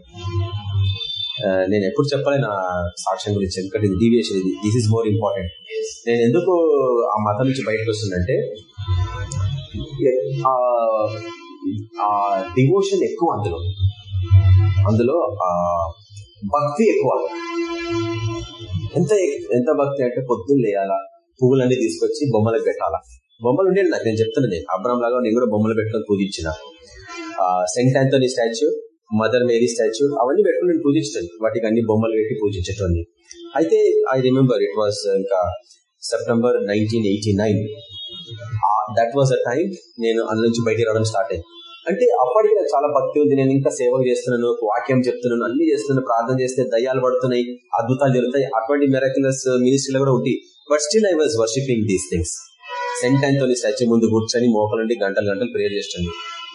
నేను ఎప్పుడు చెప్పాలి నా సాక్ష్యం గురించి ఎందుకంటే ఇది డీవియేషన్ ఇది దిస్ ఇస్ మోర్ ఇంపార్టెంట్ నేను ఎందుకు ఆ మతం నుంచి బయటకు వస్తుందంటే ఆ ఆ డివోషన్ ఎక్కువ అందులో. అందులో ఆ భక్తి ఎక్కువ. ఎంత ఎంత భక్తి అంటే పొద్దున్న లేయాలా పువ్వులన్నీ తీసుకొచ్చి బొమ్మలకు పెట్టాలా. బొమ్మలు ఉండే నాకు నేను చెప్తున్నా నేను అబ్రామ్ లాగా నేను కూడా బొమ్మలు పెట్టుకొని పూజించిన. Saint Anthony statue Mother Mary statue అవన్నీ పెట్టుకుని నేను పూజించాను వాటికి అన్ని బొమ్మలు పెట్టి పూజించేటోని అయితే ఐ రిమెంబర్ ఇట్ వాస్ ఇంకా September nineteen eighty nine that was a time నేను అందులో నుంచి బయటికి రావడం స్టార్ట్ అయింది అంటే అప్పటికి నాకు చాలా భక్తి ఉంది. నేను ఇంకా సేవలు చేస్తున్నాను వాక్యం చెప్తున్నాను అన్ని చేస్తున్నాను ప్రార్థన చేస్తే దయ్యాలు పడుతున్నాయి అద్భుతాలు జరుగుతాయి. అటువంటి మెరకులస్ మినిస్ట్రీలు uh, కూడా ఉంటాయి but still I was worshipping these things saint Anthony statue ముందు కూర్చొని మోకలుండి గంటలు గంటలు ప్రేయర్ చేస్తాను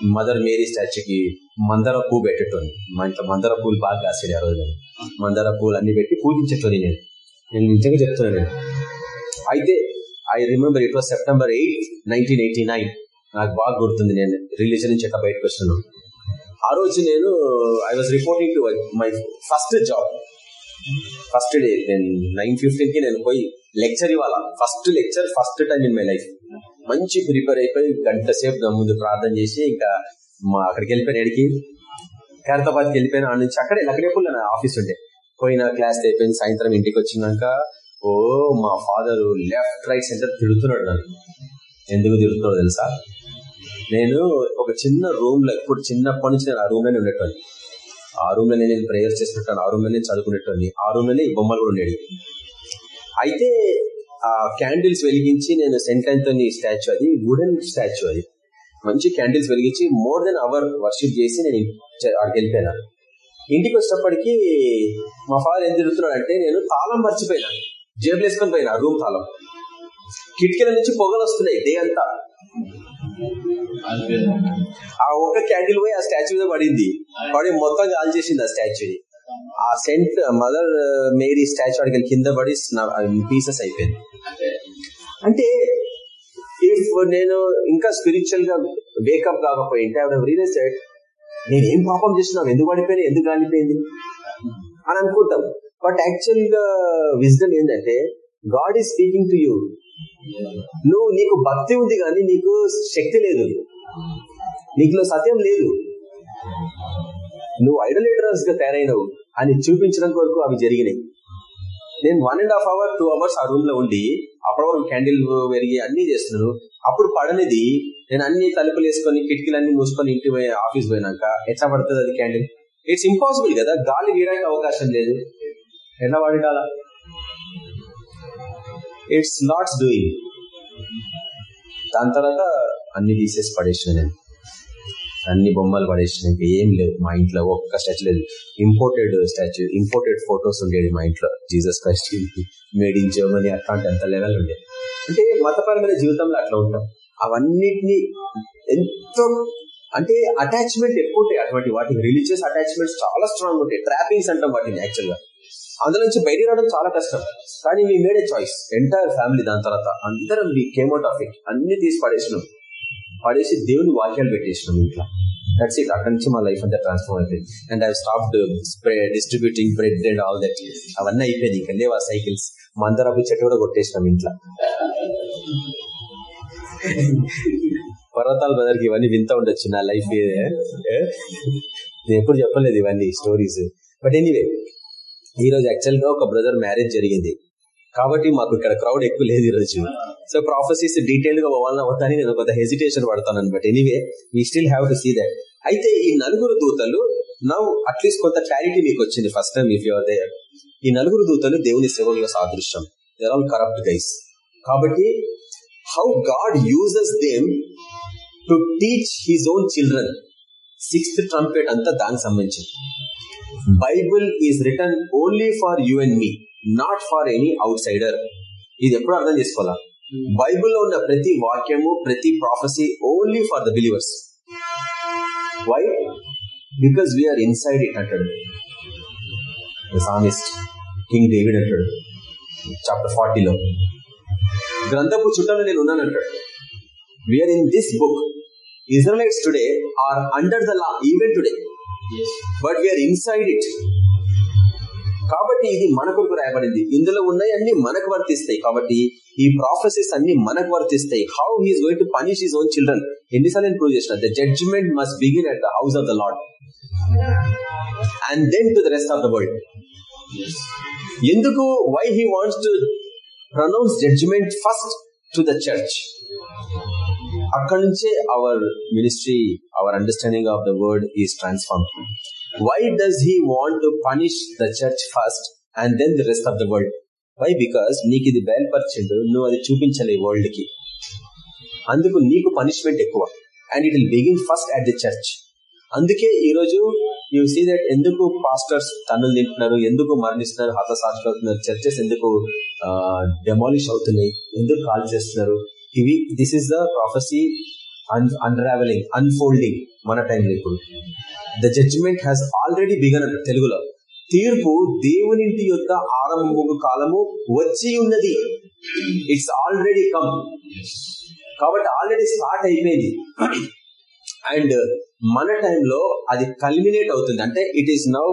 మదర్ మేరీ స్టాచ్యూకి మందర పువ్వు పెట్టేటోని. మా ఇంట్లో మందర పూలు బాగా కాసేది ఆ రోజు మందర పూలు అన్ని పెట్టి పూజించేటోని నేను. నేను నిజంగా చెప్తున్నాను నేను. అయితే I remember it was September eight nineteen eighty nine నాకు బాగా గుర్తుంది నేను రిలీజన్ నుంచి అక్కడ బయటకు వస్తున్నాను. ఆ రోజు నేను I was reporting to my first job first day నేను నైన్ ఫిఫ్టీన్కి నేను పోయి లెక్చర్ ఇవ్వాలా. First lecture first time in my life మంచి ప్రిపేర్ అయిపోయి గంట సేపు దాని ముందు ప్రార్థన చేసి ఇంకా మా అక్కడికి వెళ్ళిపోయిన ఎడికి ఖైరతాబాద్కి వెళ్ళిపోయిన ఆ నుంచి అక్కడే లగ్నేపుల్ నా ఆఫీస్ ఉండే. పోయిన క్లాస్ అయిపోయింది సాయంత్రం ఇంటికి వచ్చినాక ఓ మా ఫాదర్ లెఫ్ట్ రైట్ సెంటర్ తిడుతున్నాడు నన్ను. ఎందుకు తిడుతున్నాడు తెలుసా? నేను ఒక చిన్న రూమ్లో ఇప్పుడు చిన్నప్పటి నుంచి నేను ఆ రూమ్లోనే ఉండేటోని ఆ రూమ్లోనే నేను ప్రేయర్ చేసినట్టు ఆ రూమ్లోనే చదువుకునేటోని ఆ రూమ్లోనే ఈ బొమ్మలు కూడా ఉండేవి అయితే ఆ క్యాండిల్స్ వెలిగించి నేను సెంట్ ఆంథోనీ స్టాచ్యూ అది వుడెన్ స్టాచ్యూ అది. మంచి క్యాండిల్స్ వెలిగించి మోర్ దెన్ అవర్ వర్షిప్ చేసి నేను అక్కడికి వెళ్ళిపోయినా. ఇంటికి వచ్చేటప్పటికి మా ఫాదర్ ఏం తిరుగుతున్నాడు అంటే నేను తాళం మర్చిపోయినా. జేబులు వేసుకొని పోయినా రూమ్ తాళం. కిటికీల నుంచి పొగలు వస్తున్నాయి డే అంతా. ఆ ఒక్క క్యాండిల్ పోయి ఆ స్టాచ్యూ మీద పడింది. పడి మొత్తం కాల్ చేసింది ఆ స్టాచ్యూని ఆ సెంట్ మదర్ మేరీ స్టాచ్యూ అడిగిన కింద పడి పీసెస్ అయిపోయింది. అంటే నేను ఇంకా స్పిరిచువల్గా వేకప్ కాకపోయింటే ఆవిడ రియలైజ్ నేను ఏం పాపం చేసినావు ఎందుకు పడిపోయినా ఎందుకు కాలిపోయింది అని అనుకుంటాం. బట్ యాక్చువల్గా విజ్డమ్ ఏంటంటే God is speaking to you నువ్వు నీకు భక్తి ఉంది కానీ నీకు శక్తి లేదు. నీకులో సత్యం లేదు. నువ్వు ఐడలేటర్స్గా తయారైనవు అని చూపించడం కొరకు అవి జరిగినాయి. నేను one and half hour two hours ఆ రూమ్లో ఉండి అప్పటి వరకు క్యాండిల్ పెరిగి అన్ని చేస్తున్నారు. అప్పుడు పడనిది నేను అన్ని తలుపులు వేసుకొని కిటికీలు మూసుకొని ఇంటి ఆఫీస్ పోయినాక ఎట్లా పడుతుంది అది క్యాండిల్? ఇట్స్ ఇంపాసిబుల్ కదా గాలి వీయడానికి అవకాశం లేదు. ఎట్లా వాడిడాలా ఇట్స్ లాట్స్ డూయింగ్ దాని తర్వాత అన్ని తీసేసి పడేసిన నేను. అన్ని బొమ్మలు పడేసినాక ఇంకా ఏం లేవు. మా ఇంట్లో ఒక్క స్టాచ్యూ లేదు. ఇంపోర్టెడ్ స్టాచ్యూ ఇంపోర్టెడ్ ఫొటోస్ ఉండేవి మా ఇంట్లో. Jesus Christ made in Germany అట్లాంటి అంత లెవెల్ ఉండే అంటే మతపరమైన జీవితంలో అట్లా ఉంటాం. అవన్నిటిని ఎంతో అంటే అటాచ్మెంట్ ఎక్కువ ఉంటాయి అటువంటి వాటికి. రిలీజియస్ అటాచ్మెంట్స్ చాలా స్ట్రాంగ్ ఉంటాయి. ట్రాపింగ్స్ అంటాం వాటిని యాక్చువల్గా. అందులో నుంచి బయటికి రావడం చాలా కష్టం. కానీ మీ made a choice entire family దాని తర్వాత అందరం మీ కేమౌట్ ఆఫ్ ఇట్ అన్ని తీసి పడేసినాం. పడేసి దేవుని వాక్యాలు పెట్టేసినాం ఇంట్లో. దట్స్ ఇట్ అక్కడి నుంచి మా లైఫ్ అంతా ట్రాన్స్ఫార్మ్ అయిపోయింది. And I stopped distributing bread and all that అవన్నీ అయిపోయింది ఇంకా లేవా సైకిల్స్ మందరపు చెట్టు కూడా కొట్టేసినాం ఇంట్లో. పర్వతాల బదర్కి ఇవన్నీ వింత ఉండొచ్చు నా లైఫ్ నేను ఎప్పుడు చెప్పలేదు ఇవన్నీ స్టోరీస్ బట్ ఎనీవే ఈ రోజు యాక్చువల్గా ఒక బ్రదర్ మ్యారేజ్ జరిగింది. కాబట్టి మాకు ఇక్కడ క్రౌడ్ ఎక్కువ లేదు ఈ రోజు. సో ప్రాఫెసీస్ డీటెయిల్గా పోవాలని అవుతాని నేను కొంత హెసిటేషన్ పడతాను అనమాట anyway we still have to see that అయితే ఈ నలుగురు దూతలు నవ్ అట్లీస్ట్ కొంత క్లారిటీ మీకు వచ్చింది first time if your they ఈ నలుగురు దూతలు దేవుని సేవకుల సాదృశ్యం. దేర్ ఆల్ కరప్ట్ గైస్ కాబట్టి how God uses them to teach his own children sixth trumpet అంతా దానికి సంబంధించింది. Bible is written only for you and me not for any outsider ఇది ఎప్పుడు అర్థం చేసుకోవాలా? బైబుల్లో ఉన్న ప్రతి వాక్యము ప్రతి prophecy only for the believers why because we're inside it అంటాడు. సామిస్ట్ కింగ్ డేవిడ్ అంటాడు. చాప్టర్ ఫార్టీలో గ్రంథపు చుట్టాలు నేను ఉన్నాను అంటాడు. We're in this book Israelites today are under the law even today but we're inside it కాబట్టి ఇది మన కొరకు రాయబడింది. ఇందులో ఉన్నాయి అన్ని మనకు వర్తిస్తాయి. కాబట్టి ఈ ప్రాఫెసెస్ అన్ని మనకు వర్తిస్తాయి. How he's going to punish his own children ఎన్నిసార్లు నేను ప్రూవ్ చేసిన? The judgement must begin at the house of the Lord and then to the rest of the world ఎందుకు? Why he wants to pronounce judgement first to the church అక్కడ నుంచే our ministry our understanding of the word is transform why does he want to punish the church first and then the rest of the world why because నీకు ఇది బయలుపరిచిండు నువ్వు అది చూపించలే వరల్డ్కి అందుకు నీకు punishment ఎక్కువ. And it will begin first at the church అందుకే ఈరోజు యూ సీ దట్ ఎందుకు పాస్టర్స్ తన్నులు తింటున్నారు ఎందుకు మరణిస్తున్నారు హతసాక్షులు అవుతున్నారు చర్చెస్ ఎందుకు డెమాలిష్ అవుతున్నాయి ఎందుకు కాల్ చేస్తున్నారు? ఇవి this is the prophecy unravelling unfolding మన టైంలో ఇప్పుడు. The judgement has already begun అంట తెలుగులో. తీర్పు దేవునింటి యొక్క ఆరంభము కాలము వచ్చి ఉన్నది. ఇట్స్ ఆల్రెడీ కమ్ కాబట్టి ఆల్రెడీ స్టార్ట్ అయిపోయింది. అండ్ మన టైంలో అది కల్మినేట్ అవుతుంది. అంటే it is now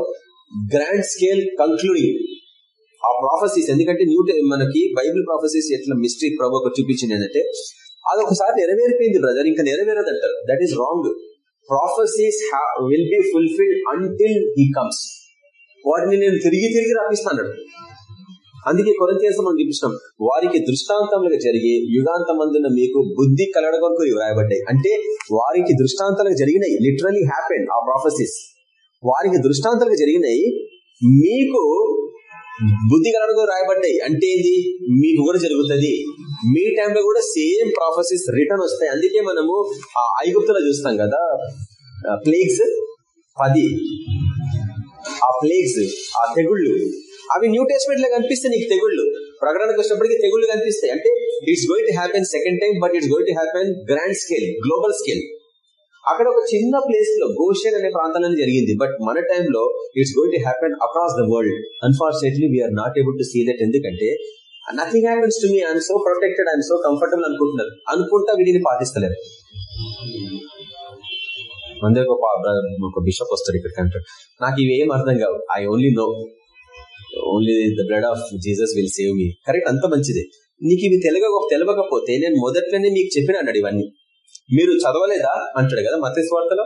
grand scale concluding ఆ ప్రాఫెసీస్ ఎందుకంటే న్యూ మనకి బైబిల్ ప్రాఫెసీస్ ఎట్లా మిస్టరీ ప్రభు ఒక చూపించింది ఏంటంటే అది ఒకసారి నెరవేరిపోయింది బ్రదర్ ఇంకా నెరవేరదు అంటారు that is wrong prophecies will be fulfilled until he comes వాటిని నేను తిరిగి తిరిగి రాపిస్తాను అందుకే కొరంతీయస్ మనం చూపించినాం వారికి దృష్టాంతములుగా జరిగి యుగాంతమందున మీకు బుద్ధి కలగడానికి వ్రాయబడ్డాయి. అంటే వారికి దృష్టాంతాలుగా జరిగినాయి. లిటరలీ హ్యాపెన్ ఆ ప్రాఫెసీస్ వారికి దృష్టాంతాలుగా జరిగినాయి. మీకు బుద్ధి కలనకు రాయబడ్డాయి. అంటే ఏంది? మీకు కూడా జరుగుతుంది. మీ టైంలో కూడా సేమ్ ప్రాఫెసెస్ రిటర్న్ వస్తాయి. అందుకే మనము ఆ ఐగుప్తులో చూస్తాం కదా ప్లేగ్స్ పది. ఆ ప్లేగ్స్ ఆ తెగుళ్ళు. అవి న్యూ టెస్ట్మెంట్లో కనిపిస్తాయి నీకు తెగుళ్ళు. ప్రకటనకు వచ్చినప్పటికీ తెగుళ్ళు కనిపిస్తాయి. అంటే it's going to happen second time but it's going to happen grand scale global scale అక్కడ ఒక చిన్న ప్లేస్లో గోషన్ అనే ప్రాంతంలో జరిగింది. బట్ మన టైంలో it's going to happen across the world unfortunately we're not able to see that ఎందుకంటే nothing happens to me I'm so protected I'm so comfortable అనుకుంటున్నారు అనుకుంటా వీటిని పాటిస్తలేరు. అందరికి ఒక ఒక బిషప్ వస్తాడు ఇక్కడికి అంటాడు నాకు ఇవి ఏం అర్థం కావు. I only know only the blood of Jesus will save me correct అంత మంచిదే. నీకు ఇవి తెలియక తెలవకపోతే నేను మొదట్లోనే మీకు చెప్పిన అన్నాడు ఇవన్నీ. మీరు చదవలేదా? అంటాడు కదా మత స్వార్థలో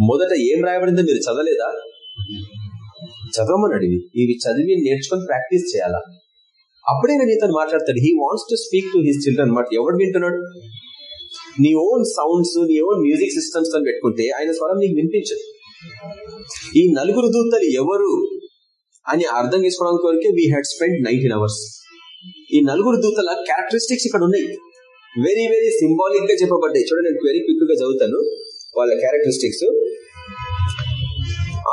మొదట ఏం రాయబడిందో మీరు చదవలేదా? చదవమన్నాడు ఇవి. ఇవి చదివి నేర్చుకొని ప్రాక్టీస్ చేయాలా? అప్పుడే నేను ఇతను మాట్లాడతాడు. He wants to speak to his children అనమాట ఎవడు వింటున్నాడు? నీ ఓన్ సౌండ్స్ నీ ఓన్ మ్యూజిక్ సిస్టమ్స్తో పెట్టుకుంటే ఆయన స్వరం నీకు వినిపించదు. ఈ నలుగురు దూతలు ఎవరు అని అర్థం చేసుకోవడం వరకే we had spend nineteen hours ఈ నలుగురు దూతల క్యారెక్టరిస్టిక్స్ ఇక్కడ ఉన్నాయి. వెరీ వెరీ సింబాలిక్గా చెప్పబడ్డాయి. చూడండి నేను వెరీ క్విక్గా చదువుతాను. వాళ్ళ క్యారెక్టరిస్టిక్స్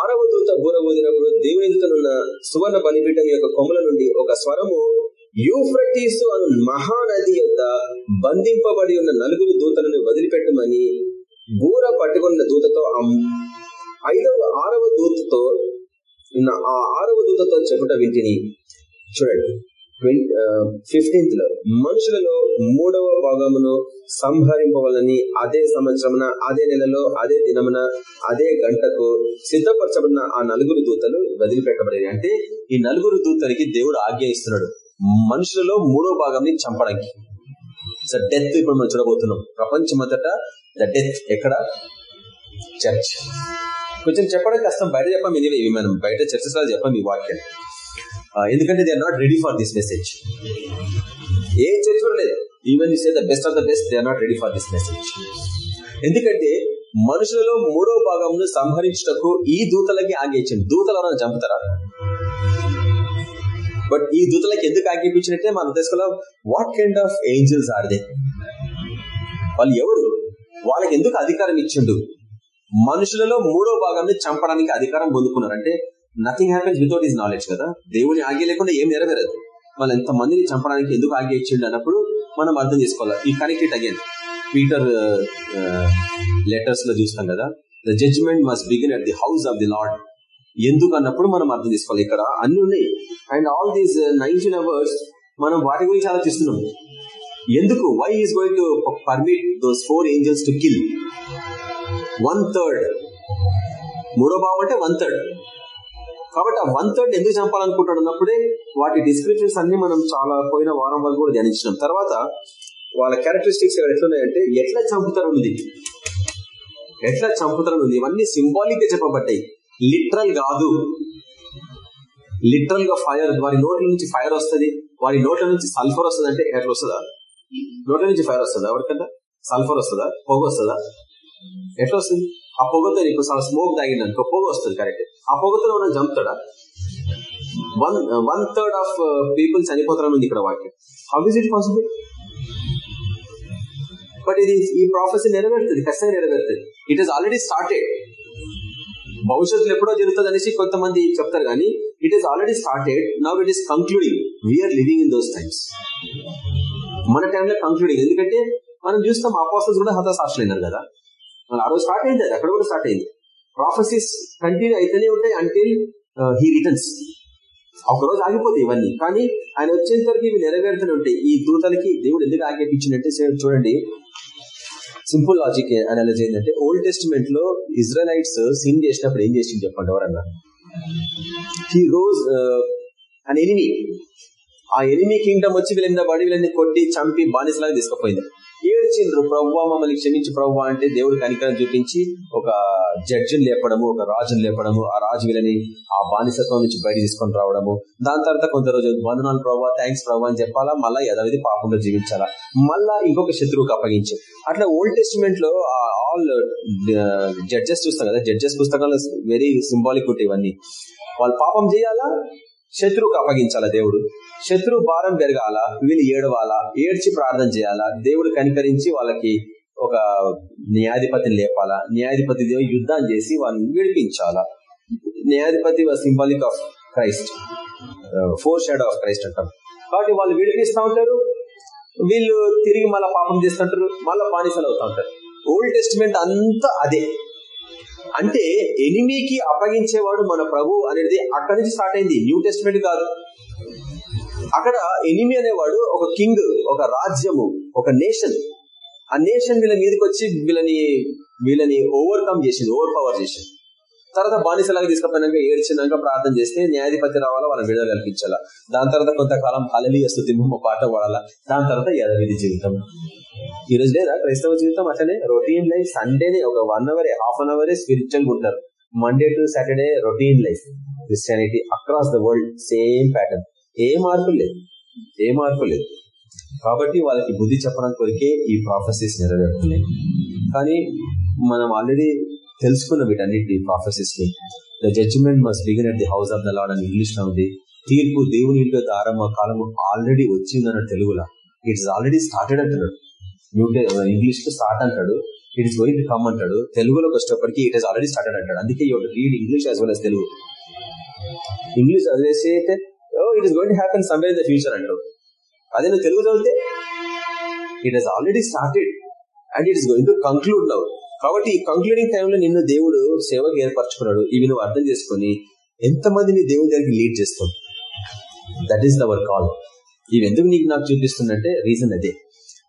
ఆరవ దూత బూర ఊదినప్పుడు దేవుని సువర్ణ బలిపీఠం యొక్క కొమ్మల నుండి ఒక స్వరము యూఫ్రటీసు అను మహానది యొక్క బంధింపబడి ఉన్న నలుగురు దూతలను వదిలిపెట్టమని బూర పట్టుకున్న దూతతో ఐదవ ఆరవ దూతతో ఆ ఆరవ దూతతో చెప్పుట వింటిని. చూడండి. ఫిఫ్టీన్త్లో మనుషులలో మూడవ భాగమును సంహరింపవాలని అదే సంవత్సరమున అదే నెలలో అదే దినమున అదే గంటకు సిద్ధపరచబడిన ఆ నలుగురు దూతలు వదిలిపెట్టబడేవి అంటే ఈ నలుగురు దూతలకి దేవుడు ఆజ్ఞ ఇస్తున్నాడు మనుషులలో మూడో భాగంని చంపడానికి. సో డెత్ ఇప్పుడు మనం చూడబోతున్నాం. ప్రపంచమంతట ద డెత్ ఎక్కడ? చర్చ్ కొంచెం చెప్పడం కష్టం. బయట చెప్పాం ఇది మనం బయట చర్చస్లో చెప్పాం ఈ వాక్యం ఎందుకంటే they are not ready for this message A church లేదు. Even say the best of the best they are not ready for this message ఎందుకంటే మనుషులలో మూడో భాగంను సంహరించుటకు ఈ దూతలకి ఆగేచ్చింది దూతలు ఎవరైనా చంపుతారా? బట్ ఈ దూతలకి ఎందుకు ఆజ్ఞాపించినట్టే మనం తెలుసుకోవాలి? What kind of angels are they వాళ్ళు ఎవరు? వాళ్ళకి ఎందుకు అధికారం ఇచ్చిండు? మనుషులలో మూడో భాగాన్ని చంపడానికి అధికారం పొందుకున్నారు. అంటే nothing happens without his knowledge కదా? దేవుని ఆగే లేకుండా ఏం నెరవేరదు. వాళ్ళు ఎంత మందిని చంపడానికి ఎందుకు ఆగే ఇచ్చిండు అన్నప్పుడు మనం అర్థం చేసుకోవాలి. ఈ కనెక్ట్ ఇట్ అగైన్ పీటర్ లెటర్స్లో చూస్తాం కదా? The judgement must begin at the house of the Lord ఎందుకు అన్నప్పుడు మనం అర్థం చేసుకోవాలి ఇక్కడ. అన్ని ఉన్నాయి. And all these nineteen hours మనం వాటి గురించి ఆలోచిస్తున్నాం. ఎందుకు? Why is going to permit those four angels to kill one third మూడో భావం అంటే వన్ థర్డ్ కాబట్టి ఆ వన్ థర్డ్ ఎందుకు చంపాలనుకుంటాడు అన్నప్పుడే వాటి డిస్క్రిప్షన్స్ అన్ని మనం చాలా పోయిన వారం వరకు కూడా ధ్యానించినాం. తర్వాత వాళ్ళ క్యారెక్టరిస్టిక్స్ ఎట్లున్నాయంటే ఎట్లా చంపుతారు ఉంది ఎట్లా చంపుతారు ఉంది ఇవన్నీ సింబాలిక్గా చెప్పబడ్డాయి. లిటరల్ కాదు. లిటరల్గా ఫైర్ వారి నోట్ల నుంచి ఫైర్ వస్తుంది. వారి నోట్ల నుంచి సల్ఫర్ వస్తుంది అంటే ఎట్లా వస్తుందా? నోట్ల నుంచి ఫైర్ వస్తుందా ఎవరికన్నా? సల్ఫర్ వస్తుందా? పొగ వస్తుందా? ఎట్లా వస్తుంది? ఆ పొగతో నీకు స్మోక్ తాగింది అనుకో పొగ వస్తుంది కరెక్ట్ ఆ పొగతో మనం చంపుతాడా one one third of people చనిపోతారని ఉంది ఇక్కడ వాక్యం. How is it possible but ఇది ఈ ప్రాఫెస్ నెరవేరుతుంది ఖచ్చితంగా నెరవేరుతుంది. ఇట్ ఈస్ ఆల్రెడీ స్టార్టెడ్ భవిష్యత్తులో ఎప్పుడో జరుగుతుంది అనేసి కొంతమంది చెప్తారు కానీ it is already started now it is concluding we're living in those times మన టైంలో కంక్లూడింగ్ ఎందుకంటే మనం చూస్తాం అపోసల్స్ కూడా హతాశాస్త్రులైనారు కదా. ఆ రోజు స్టార్ట్ అయింది అది. అక్కడ కూడా స్టార్ట్ అయింది. ప్రాఫెసెస్ కంటిన్యూ అయితేనే ఉంటాయి అంటిల్ హీ రిటర్న్స్ ఒక రోజు ఆగిపోతాయి ఇవన్నీ. కానీ ఆయన వచ్చేంత వరకు ఇవి నెరవేరుతూనే ఉంటాయి. ఈ దూతలకి దేవుడు ఎందుకు ఆగేపించిందంటే చూడండి. సింపుల్ లాజిక్ అనాలజీ ఏంటంటే ఓల్డ్ టెస్టిమెంట్లో ఇజ్రాయలైట్స్ సిన్ చేసినప్పుడు ఏం చేసింది చెప్పండి ఎవరన్నా? హీ రోజ్ అన్ ఎనిమి ఆ ఎనిమి కింగ్డమ్ వచ్చి వీళ్ళ బడి వీళ్ళని కొట్టి చంపి బానిసలాగా తీసుకుపోయింది. ఏడ్చిండ్రు ప్రవ్వా మమ్మల్ని క్షమించి ప్రవ్వా అంటే దేవుడు కనికరం చూపించి ఒక జడ్జిని లేపడము ఒక రాజుని లేపడము ఆ రాజు వీళ్ళని ఆ బానిసత్వం నుంచి బయట తీసుకొని రావడము. దాని తర్వాత కొంత రోజు వందనాలు ప్రవ్వా థ్యాంక్స్ ప్రవ్వా అని చెప్పాలా? మళ్ళీ యథావిధి పాపంలో జీవించాలా? మళ్ళా ఇంకొక శత్రువుకి అప్పగించు. అట్లా ఓల్డ్ టెస్టిమెంట్లో ఆల్ జడ్జెస్ చూస్తాం కదా జడ్జెస్ పుస్తకాలు వెరీ సింబాలిక్ ఉంటాయి ఇవన్నీ. వాళ్ళు పాపం చేయాలా? శత్రువుకు అప్పగించాలా దేవుడు? శత్రువు భారం పెరగాల? వీళ్ళు ఏడవాలా? ఏడ్చి ప్రార్థన చేయాలా? దేవుడు కనికరించి వాళ్ళకి ఒక న్యాయాధిపతిని లేపాలా? న్యాయాధిపతి యుద్ధం చేసి వాళ్ళని విడిపించాలా? న్యాయాధిపతి symbolic of Christ foreshadow of Christ అంటాం. కాబట్టి వాళ్ళు విడిపిస్తూ ఉంటారు. వీళ్ళు తిరిగి మళ్ళీ పాపం చేస్తుంటారు మళ్ళీ బానిసలు అవుతా ఉంటారు. ఓల్డ్ టెస్టిమెంట్ అంతా అదే. అంటే ఎనిమికి అప్పగించేవాడు మన ప్రభు అనేది అక్కడి నుంచి స్టార్ట్ అయింది. న్యూ టెస్ట్మెంట్ కాదు. అక్కడ ఎనిమి అనేవాడు ఒక కింగ్ ఒక రాజ్యము ఒక నేషన్. ఆ నేషన్ వీళ్ళ మీదకి వచ్చి వీళ్ళని వీళ్ళని ఓవర్కమ్ చేసింది ఓవర్ పవర్ చేసింది. తర్వాత బానిసలాగా తీసుకుపోయినాక ఏడ్చినాక ప్రార్థన చేస్తే న్యాయాధిపతి రావాలా వాళ్ళ విడుదల కల్పించాలా? దాని తర్వాత కొంతకాలం హలలీయ స్థుతి పాట పడాలా? దాని తర్వాత యథవిధి జీవితం. ఈ రోజు లేదా క్రైస్తవ జీవితం అట్లనే రొటీన్ లైఫ్ సండేనే ఒక వన్ అవరే హాఫ్ అన్ అవరే స్పిరిచువల్ ఉంటారు. Monday to Saturday routine life Christianity across the world same pattern ఏ మార్పు లేదు. ఏ మార్పు లేదు. కాబట్టి వాళ్ళకి బుద్ధి చెప్పడానికి కొరికే ఈ ప్రాఫెసెస్ నెరవేరుతున్నాయి. కానీ మనం ఆల్రెడీ తెలుసుకున్న వీటన్నింటి ప్రాఫెసెస్ని. The judgement must begin at the house of the Lord అని ఇంగ్లీష్లో ఉంది. తీర్పు దేవుని ఇంట్లో ఆరంభ కాలము ఆల్రెడీ వచ్చిందన్న తెలుగులో. ఇట్స్ ఆల్రెడీ స్టార్టెడ్ అంటున్నాడు న్యూ ఇంగ్లీష్లో స్టార్ట్ అంటాడు. It is going to come అంటాడు. తెలుగులోకి వచ్చేటప్పటికి ఇట్ ఇస్ ఆల్రెడీ స్టార్టెడ్ అంటాడు. అందుకే you read English as well as Telugu. English చదివేసి అయితే ఓ it is going to happen somewhere in the future అంటాడు. అదే నువ్వు తెలుగు చదివితే it has already started and it is going to conclude now కాబట్టి ఈ కంక్లూడింగ్ టైంలో నిన్ను దేవుడు సేవకు ఏర్పరచుకున్నాడు. ఇవి నువ్వు అర్థం చేసుకుని ఎంతమందిని దేవుని దగ్గరికి లీడ్ చేస్తావు? దట్ ఈస్ దవర్ కాల్ ఇవి ఎందుకు నీకు నాకు చూపిస్తుందంటే రీజన్ అదే.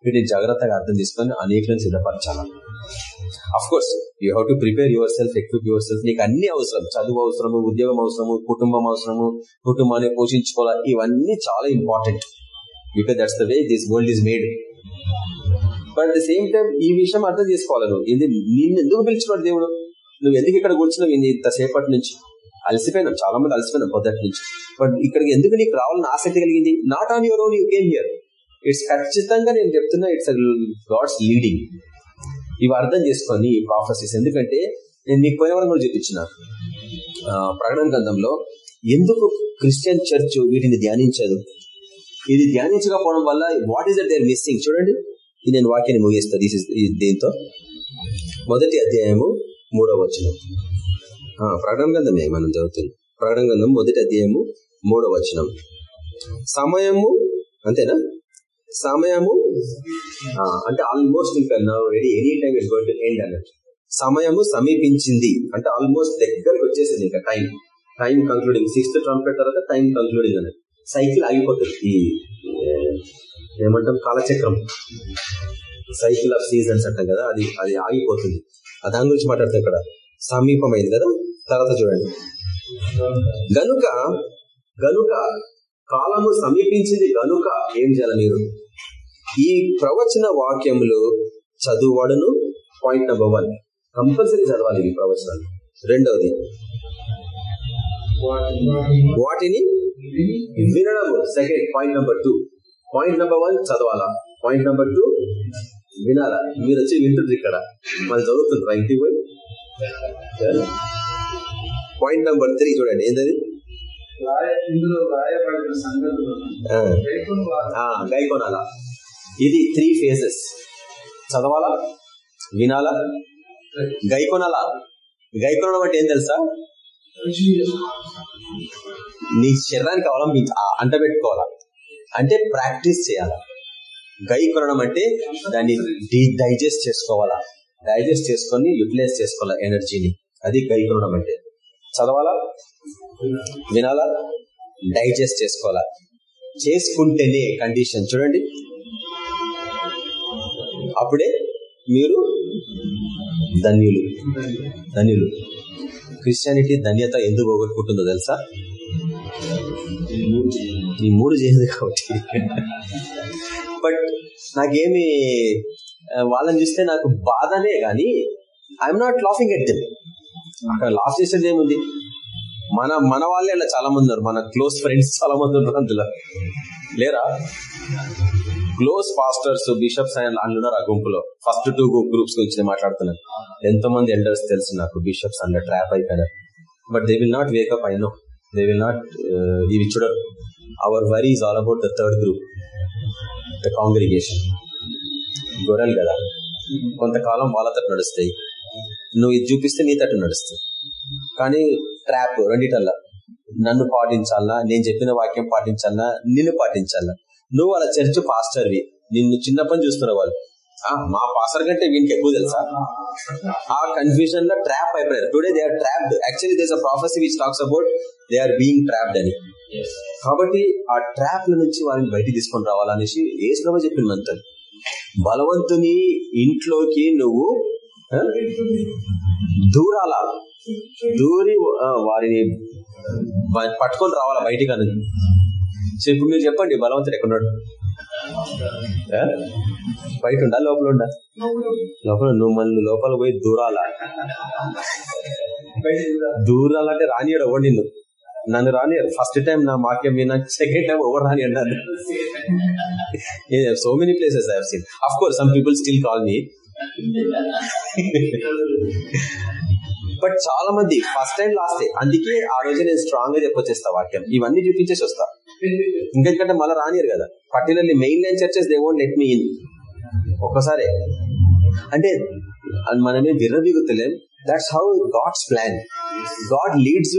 వీటిని జాగ్రత్తగా అర్థం చేసుకొని అనేకలను సిద్ధపరచాలా. Of course you have to prepare yourself equip yourself నీకు అన్ని అవసరం. చదువు అవసరము ఉద్యోగం అవసరము కుటుంబం అవసరము కుటుంబాన్ని పోషించుకోవాలి. ఇవన్నీ చాలా important because that's the way this world is made but the same time ఈ విషయం అర్థం చేసుకోవాలి నువ్వు. ఇది నిన్ను ఎందుకు పిలిచినాడు దేవుడు? నువ్వు ఎందుకు ఇక్కడ కూర్చున్నావు? ఇంతసేపటి నుంచి. అలసిపోయినాం చాలా మంది అలసిపోయినాం పొద్దుటి నుంచి. బట్ ఇక్కడికి ఎందుకు నీకు రావాలని ఆసక్తి కలిగింది? Not on your own you came here it's ఖచ్చితంగా నేను చెప్తున్నా ఇట్స్ గాడ్స్ లీడింగ్ ఇవి అర్థం చేసుకొని ప్రాఫెసెస్ ఎందుకంటే నేను మీకు పోయిన కూడా చూపించిన. ప్రకటన గ్రంథంలో ఎందుకు క్రిస్టియన్ చర్చ్ వీటిని ధ్యానించదు? ఇది ధ్యానించకపోవడం వల్ల what is that there missing చూడండి. నేను వాక్యాన్ని ముగిస్తా. దిస్ దీంతో. మొదటి అధ్యాయము మూడవ వచనం. ప్రకటన గ్రంథమే మనం చదువుతున్నాం ప్రకటన గ్రంథం మొదటి అధ్యాయము మూడవ వచనం. సమయము అంతేనా? సమయము అంటే ఆల్మోస్ట్ ఇంకా ready any time is going to end అన్నట్టు. సమయము సమీపించింది. అంటే ఆల్మోస్ట్ దగ్గరకు వచ్చేసింది ఇంకా time time concluding sixth trumpet తర్వాత టైం కంక్లూడింగ్ అన్నట్టు. సైకిల్ ఆగిపోతుంది. ఈ ఏమంటాం? కాలచక్రం. సైకిల్ ఆఫ్ సీజన్స్ అంటాం కదా అది అది ఆగిపోతుంది. దాని గురించి మాట్లాడుతాం ఇక్కడ. సమీపమైంది కదా? తర్వాత చూడండి. గనుక గనుక కాలము సమీపించింది గనుక ఏం చేయాలి మీరు? ఈ ప్రవచన వాక్యములు చదువువాడును. పాయింట్ నెంబర్ వన్ కంపల్సరీ చదవాలి ఈ ప్రవచనాలు రెండవది. వాటిని వినడము. Second point number two point number one చదవాలా? పాయింట్ నెంబర్ టూ వినాలా? మీరు వచ్చి వింటుంది ఇక్కడ. మళ్ళీ చదువుతుంది ఇంటికి పోయి పాయింట్ నెంబర్ త్రీ చూడండి ఏంటది? రాయ- ఇందులో గైకొనాలా ఇది త్రీ ఫేజెస్ చదవాలా? వినాలా? గైకొనాలా గైకొనడం అంటే ఏం తెలుసా? నీ శరీరానికి అవలంబించి అంట పెట్టుకోవాలా అంటే ప్రాక్టీస్ చేయాలా? గై కొనడం అంటే దాన్ని డైజెస్ట్ చేసుకోవాలా? డైజెస్ట్ చేసుకొని యూటిలైజ్ చేసుకోవాలా ఎనర్జీని? అది గై కొనడం అంటే. చదవాలా? వినాలా? డైజెస్ట్ చేసుకోవాలా? చేసుకుంటేనే కండిషన్. చూడండి. అప్పుడే మీరు ధన్యులు. ధన్యులు. క్రిస్టియానిటీ ధన్యత ఎందుకు పోగొట్టుకుంటుందో తెలుసా? ఈ మూడు చేయదు కాబట్టి. బట్ నాకేమి వాళ్ళని చూస్తే నాకు బాధనే గాని I'm not laughing at them అక్కడ లాఫ్ చేసేది ఏముంది? మన మన వాళ్ళే అలా చాలా మంది ఉన్నారు. మన క్లోజ్ ఫ్రెండ్స్ చాలా మంది ఉన్నారు అందులో. లేరా? క్లోజ్ పాస్టర్స్ బిషప్స్ అండ్ అందులో ఉన్నారు ఆ గుంపులో. ఫస్ట్ టూ గ్రూప్స్ గురించి మాట్లాడుతున్నాను. ఎంతో మంది ఎల్డర్స్ తెలుసు నాకు? బిషప్స్ అందులో ట్రాప్ అయిపోయినారు. But they will not wake up I know they will not ఇవి చూడరు. Our worry is all about the third group the congregation గొర్రెలు కదా. కొంతకాలం వాళ్ళతో నడుస్తాయి. నువ్వు ఇది చూపిస్తే నీ తట్టు నడుస్తాయి కానీ ట్రాప్ రెండిటల్లా. నన్ను పాటించాలనా? నేను చెప్పిన వాక్యం పాటించాలనా? నిన్ను పాటించాలనా? నువ్వు వాళ్ళ చర్చ్ పాస్టర్వి నిన్ను చిన్నప్పని చూస్తున్న వాళ్ళు. మా పాస్టర్ కంటే వీనికి ఎక్కువ తెలుసా? ఆ కన్ఫ్యూజన్లో ట్రాప్ అయిపోయారు. Today they are trapped actually this a prophecy which talks about they are being trapped అని. కాబట్టి ఆ ట్రాప్ ల నుంచి వారిని బయటికి తీసుకొని రావాలనేసి ఏ శ్రమ చెప్పింది మనతో బలవంతుని ఇంట్లోకి నువ్వు దూరాల. దూరి వారిని పట్టుకొని రావాలా బయటికి అని. సో ఇప్పుడు మీరు చెప్పండి బలవంతుడు ఎక్కడున్నాడు? బయట ఉండా లోపల ఉండా లోపల నువ్వు మళ్ళీ లోపల పోయి దూరాలా? దూరాలంటే రానియడు ఎవడు నిన్ను? నన్ను రానియరు ఫస్ట్ టైం నా వాక్యం విన్నా సెకండ్ టైం ఎవరు రాని అన్నారు so many places I seen of course some people still call me but చాలా మంది ఫస్ట్ టైం లాస్ట్ అందుకే ఆ రోజు నేను స్ట్రాంగ్గా చెప్పొచ్చేస్తా వాక్యం. ఇవన్నీ చూపించేసి వస్తా. ఇంకెందుకంటే మళ్ళీ రానియరు కదా. Particularly main line churches they won't let me in ఒక్కసారే. అంటే మనమే విర్రవీగుతలేం. That's how God's plan God leads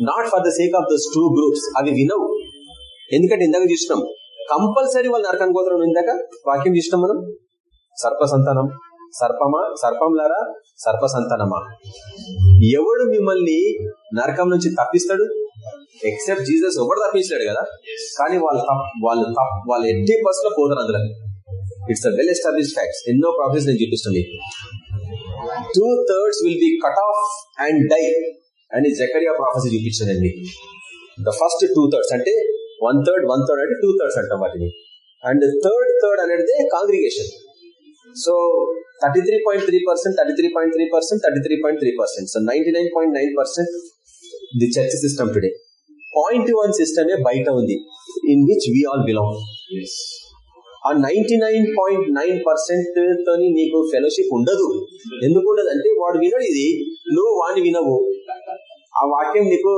not for the sake of those two groups అవి వినవు. ఎందుకంటే ఇందాక చూసినాం కంపల్సరీ వాళ్ళు నరకానికి పోతారు ఇందాక వాక్యం చూసినాం మనం? సర్ప సంతానం సర్పమా? సర్పంలారా? సర్ప సంతానమా ఎవడు మిమ్మల్ని నరకం నుంచి తప్పిస్తాడు? ఎక్సెప్ట్ జీసస్ ఎవడు తప్పించాడు కదా? కానీ వాళ్ళు తప్- వాళ్ళు తప్- వాళ్ళు ఎట్టి బస్లో పోతారు అందులో. It's a well establish facts ఎన్నో ప్రాఫిట్స్ నేను చూపిస్తాను మీకు. Two thirds will be cut off and die అని జకరియా ప్రాఫెసీ చూపించానండి ద ఫస్ట్ టూ థర్డ్స్ అంటే వన్ థర్డ్ వన్ థర్డ్ అంటే టూ థర్డ్స్ అంటాం వాటిని. అండ్ థర్డ్ థర్డ్ అనేది congregation so thirty three point three percent thirty three point three percent thirty three point three percent so ninety nine point nine percent the church system today point one సిస్టమే బయట ఉంది. In which we all belong ఆ ninety nine point nine percent తోని నీకు fellowship ఉండదు. ఎందుకు ఉండదు? అంటే వాడు వినడు ఇది. నువ్వు వాడిని వినవు. ఆ వాక్యం నీకు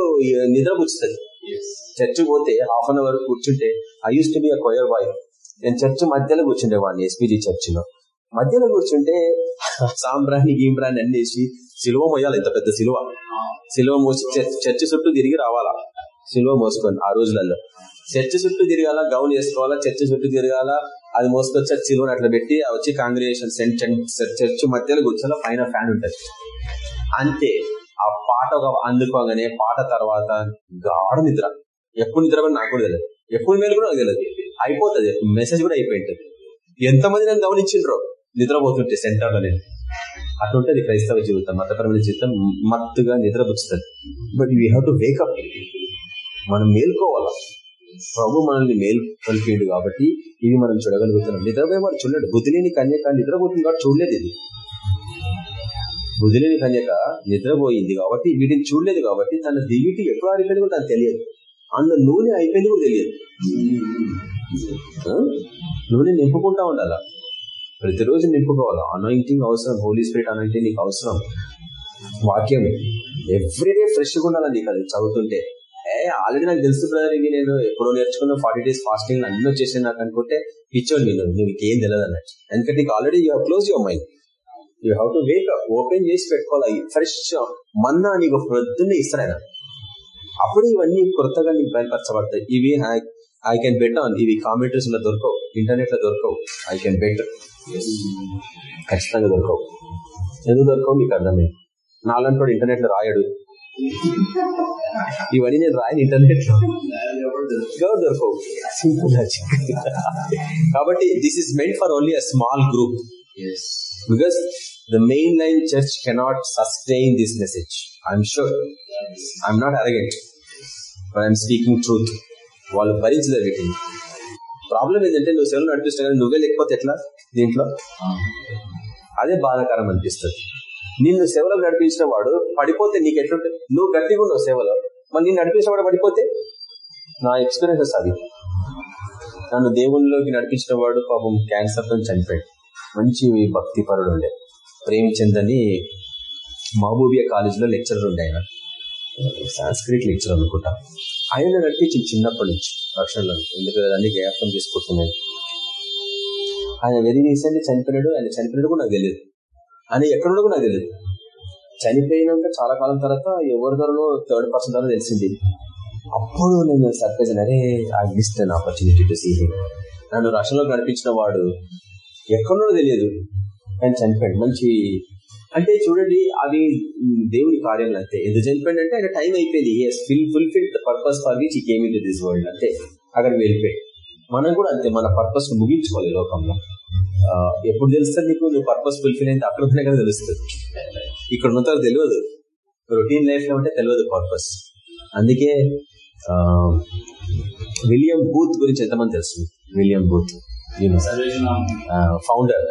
నిద్రపుచ్చుతుంది. చర్చ్ పోతే హాఫ్ అన్ అవర్ కూర్చుంటే I use to be a choir boy నేను చర్చ్ మధ్యలో కూర్చుండే వాడిని ఎస్పీజీ చర్చ్లో మధ్యలో కూర్చుంటే సాంబ్రాన్ని గీంబ్రాన్ని అన్నేసి సిలువ మోయాలి ఇంత పెద్ద సిలువ. సిలువ మోసి చర్చ్ చుట్టూ తిరిగి రావాలా? సిలువ మోసుకొని ఆ రోజులలో చర్చి చుట్టూ తిరగాల? గౌన్ వేసుకోవాలా? చర్చి చుట్టూ తిరగాల? అది మోసుకొచ్చి సిలువని అట్లా పెట్టి వచ్చి కాంగ్రిగేషన్ చర్చ్ మధ్యలో కూర్చోాల పైన ఫ్యాన్ ఉంటది. అంతే. పాట ఒక అందుకోగానే పాట తర్వాత గాఢ నిద్ర. ఎప్పుడు నిద్ర కూడా నాకు కూడా తెలియదు ఎప్పుడు మేలు కూడా నాకు తెలియదు అయిపోతుంది. మెసేజ్ కూడా అయిపోయింటది ఎంతమంది నన్ను గమనించిండ్రో? నిద్రపోతుంటే సెంటర్లో నేను అటుంటది క్రైస్తవ జీవితం. మతపరమైన జీవితం మత్తుగా నిద్రపుచ్చుతుంది. But you have to wake up మనం మేల్కోవాలా? ప్రభు మనల్ని మేలు కలిపిండు కాబట్టి ఇవి మనం చూడగలుగుతున్నాం. నిద్రపోయే వాడు చూడలేడు. బుద్ధి లేని కన్యక నిద్రపోతుంది కాబట్టి చూడలేదు ఇది. వదిలేని కన్యక నిద్రపోయింది కాబట్టి వీటిని చూడలేదు కాబట్టి తన దివిటి ఎప్పుడు ఆరిపోయింది కూడా తనకు తెలియదు. అందులో నూనె అయిపోయింది కూడా తెలియదు. నూనె నింపుకుంటా ఉండాలా? ప్రతిరోజు నింపుకోవాలా? అనాయింటింగ్ అవసరం హోలీ స్పిరిట్ అనాయింటింగ్ నీకు అవసరం. వాక్యం ఎవ్రీడే ఫ్రెష్గా ఉండాలి నీకు అది చదువుతుంటే? ఏ ఆల్రెడీ నాకు తెలుసు బ్రదర్ ఇవి నేను ఎప్పుడో నేర్చుకున్న ఫార్టీ డేస్ ఫాస్టింగ్ అన్ని వచ్చేసాయి నాకు అనుకుంటే పిచ్చోడు నేను నీకు ఏం తెలియదు అన్నట్టు. ఎందుకంటే నీకు already you close your mind you have to wake up open చేసి పెట్టుకోవాలి ఫ్రెష్ మన్నా నీకు పొద్దున్నే ఇస్తాడు అప్పుడు ఇవన్నీ కొత్తగా నీకు బయలుపరచబడతాయి. ఇవి ఐ కెన్ బెట్ ఆన్ ఇవి కామెంటరీస్లో దొరకవు. ఇంటర్నెట్లో దొరకవు ఐ కెన్ బెట్ ఖచ్చితంగా దొరకవు. ఎందుకు దొరకవు? మీకు అర్థమే నాలంటోడు ఇంటర్నెట్లో రాయడు. ఇవన్నీ నేను రాయను ఇంటర్నెట్లో ఎవరు దొరకవు? సింపుల్ కాబట్టి this is meant for only a small group because the main line church cannot this this message sure. I'm not not but I'm speaking speaking truth వాళ్ళు భరించలేరు వీటిని. ప్రాబ్లం ఏంటంటే నువ్వు సెలవు నడిపిస్తావు కానీ నువ్వే లేకపోతే ఎట్లా? దీంట్లో? అదే బాధాకరం అనిపిస్తుంది. నిన్ను సేవలో నడిపించిన వాడు పడిపోతే నీకు ఎట్లుంటుంది నువ్వు గట్టిగా ఉన్నావు సేవలో మరి నేను నడిపించిన వాడు పడిపోతే? నా ఎక్స్పీరియన్సెస్ అది నన్ను దేవుళ్ళలోకి నడిపించిన వాడు పాపం క్యాన్సర్తో చనిపోయాడు. మంచి భక్తి పరుడు ఉండే. ప్రేమిచందని మహబూబియా కాలేజీలో లెక్చరర్ ఉండే ఆయన. సాంస్క్రిట్ లెక్చర్ అనుకుంటా. ఆయన నడిపించి చిన్నప్పటి నుంచి రక్షణలో. ఎందుకంటే అన్ని జ్ఞాపకం చేసుకుంటున్నాను ఆయన వెరీ రీసెంట్లీ చనిపోయినాడు. ఆయన చనిపోయినాడు కూడా నాకు తెలియదు. ఆయన ఎక్కడున్నా కూడా నాకు తెలియదు. చనిపోయినాక చాలా కాలం తర్వాత ఎవరి ధరలో థర్డ్ పర్సన్ ద్వారా తెలిసింది. అప్పుడు నేను సర్ప్రైజ్ అరే I missed an opportunity to see him నన్ను రక్షణలో నడిపించిన వాడు ఎక్కడున్నో తెలియదు. ఆయన చనిపోయాడు. మంచి అంటే చూడండి అవి దేవుని కార్యములు అంతే. ఎందుకు చనిపోయాడు అంటే ఆయన టైం అయిపోయింది. Fill fulfil the purpose for which he came in this world అంతే. అక్కడ వెళ్ళిపోయాడు మనం కూడా అంతే మన పర్పస్ ముగించుకోవాలి లోకంలో. ఎప్పుడు తెలుస్తుంది నీకు? నువ్వు పర్పస్ ఫుల్ఫిల్ అయింది అక్కడ ఉంటేనే కదా తెలుస్తుంది. ఇక్కడ ఉన్నంత తెలియదు. రొటీన్ లైఫ్లో ఉంటే తెలియదు పర్పస్ అందుకే విలియం బూత్ గురించి ఎంతమంది తెలుసు? William Booth founder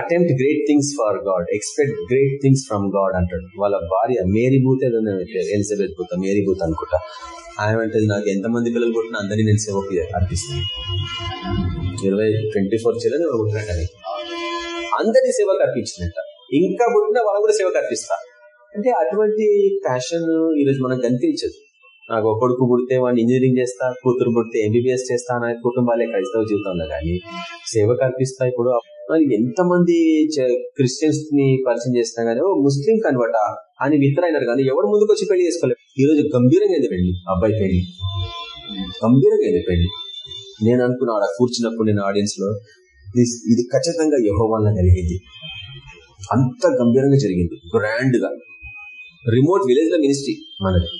attempt great things for God expect great things from God అంటాడు. వాళ్ళ భార్య మేరీ బూత్ ఏదైనా ఎలిజబెత్ బూత్ మేరీ బూత్ అనుకుంటా. ఆయన అంటది నాకు ఎంతమంది పిల్లలు పుట్టినా అందరినీ నేను సేవకి అర్పిస్తాను ఇరవై ట్వంటీ ఫోర్ చిల్లని పుట్టినట్టని అందరినీ సేవకు అర్పించినట్ట ఇంకా పుట్టిన వాళ్ళు కూడా సేవకు అర్పిస్తా. అంటే అటువంటి ప్యాషన్ ఈరోజు మనకు కనిపించదు. నాకు ఒక కొడుకు పుడితే వాడిని ఇంజనీరింగ్ చేస్తా కూతురు పుడితే ఎంబీబీఎస్ చేస్తా అనే కుటుంబాలే క్రైస్తవ జీవితంలో కానీ సేవకు అర్పిస్తా ఇప్పుడు. మరి ఎంతమంది క్రిస్టియన్స్ని పరిచయం చేసినా గానీ ఓ ముస్లిం కన్వర్టా అని విత్తరైనారు కానీ ఎవరు ముందుకు వచ్చి పెళ్ళి చేసుకోలేదు? ఈ రోజు గంభీరంగా అయింది పెళ్ళి? అబ్బాయి పెళ్ళి. గంభీరంగా అయింది పెళ్ళి? నేను అనుకున్నా ఆడ కూర్చున్నప్పుడు నేను ఆడియన్స్లో ఇది ఖచ్చితంగా యహో వల్ల జరిగింది. అంత గంభీరంగా జరిగింది. గ్రాండ్గా రిమోట్ విలేజ్లో మినిస్ట్రీ మనది.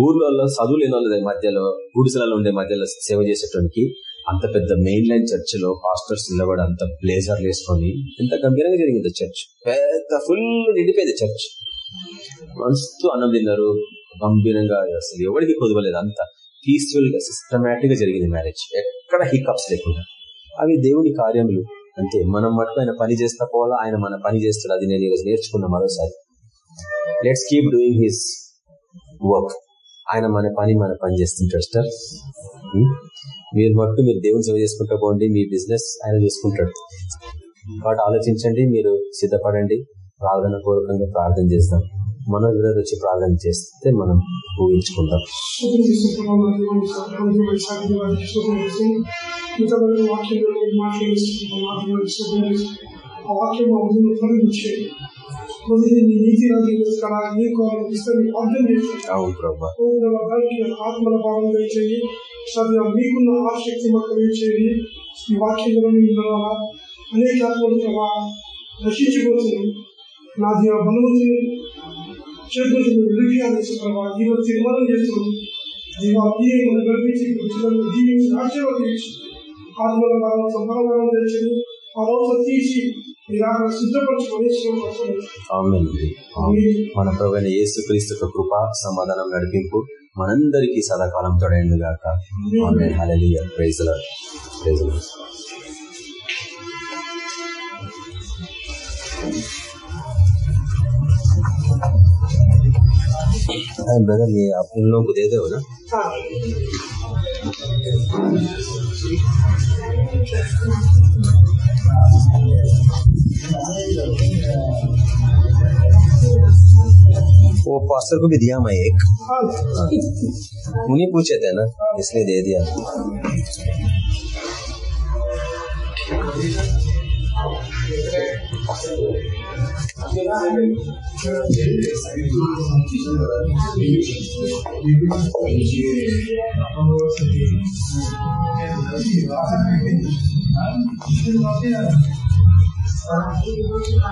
ఊర్లలో చదువు లేని వాళ్ళ మధ్యలో గుడిసెలలో ఉండే మధ్యలో సేవ చేసేటానికి అంత పెద్ద మెయిన్ లైన్ చర్చ్లో పాస్టర్స్ నిలబడి అంత బ్లేజర్లు వేసుకొని ఎంత గంభీరంగా జరిగింది చర్చ్ పెద్ద ఫుల్ నిండిపోయింది చర్చ్ మస్తు అన్నం తిన్నారు. గంభీరంగా అసలు ఎవరికి కుదవలేదు అంత పీస్ఫుల్గా సిస్టమేటిక్గా జరిగింది మ్యారేజ్ ఎక్కడ హికప్స్ లేకుండా. అవి దేవుని కార్యములు. అంతే మనం మటుకు ఆయన పని చేస్తా పోవాలా? ఆయన మన పని చేస్తాడు? అది నేను ఈరోజు నేర్చుకున్నా మరోసారి. Let's keep doing his work ఆయన మన పని మన పని చేస్తుంటాడు సార్ మీరు మట్టు మీరు దేవుని సేవ చేసుకుంటూ పోండి మీ బిజినెస్ ఆయన చూసుకుంటాడు. కాబట్టి ఆలోచించండి మీరు సిద్ధపడండి ప్రార్థన పూర్వకంగా ప్రార్థన చేస్తాం. మన కూడా వచ్చి ప్రార్థన చేస్తే మనం ఊహించుకుంటాం. వాక్యం మా ముందు ఫలించేది మొదటి నీ నీతి రాజ్యం వెతకాలని ఏ కాలం ఇస్తాను అర్థం చేస్తాను అవును ప్రభా పూర్ణ దానికి ఆత్మల భావం దయచేయి సదా మీకున్న ఆసక్తి మాకు దయచేయి ఈ వాక్యంలో ద్వారా అనేక ఆత్మలు ప్రభా నశించిపోతుంది నా దేవ బలవంతుని చేతులు విడిపియాలి ప్రభా ఈ రోజు తీర్మానం చేస్తున్నాం దేవా ఈ మన గర్భించి బిడ్డలను దీవించి ఆశీర్వదించి ఆత్మల భావం సంపూర్ణ దయచేయి ఆ రోజు తీసి ఇలాగ సిద్ధపరచుకొని శివపరచుకొని ఆమేన్ ఆమేన్. మన ప్రభు యేసు క్రీస్తు కృప సమాధానం నడిపింపు మనందరికీ సదాకాలం తోడైండు గాక ఆమె hallelujah praise Lord praise Lord brother ये आप उन लोगों को दे दो ना वो पास्टर को भी दिया मैं एक। उन्हीं पूछे थे ना इसलिए दे दिया 男女比例方面，百分之多？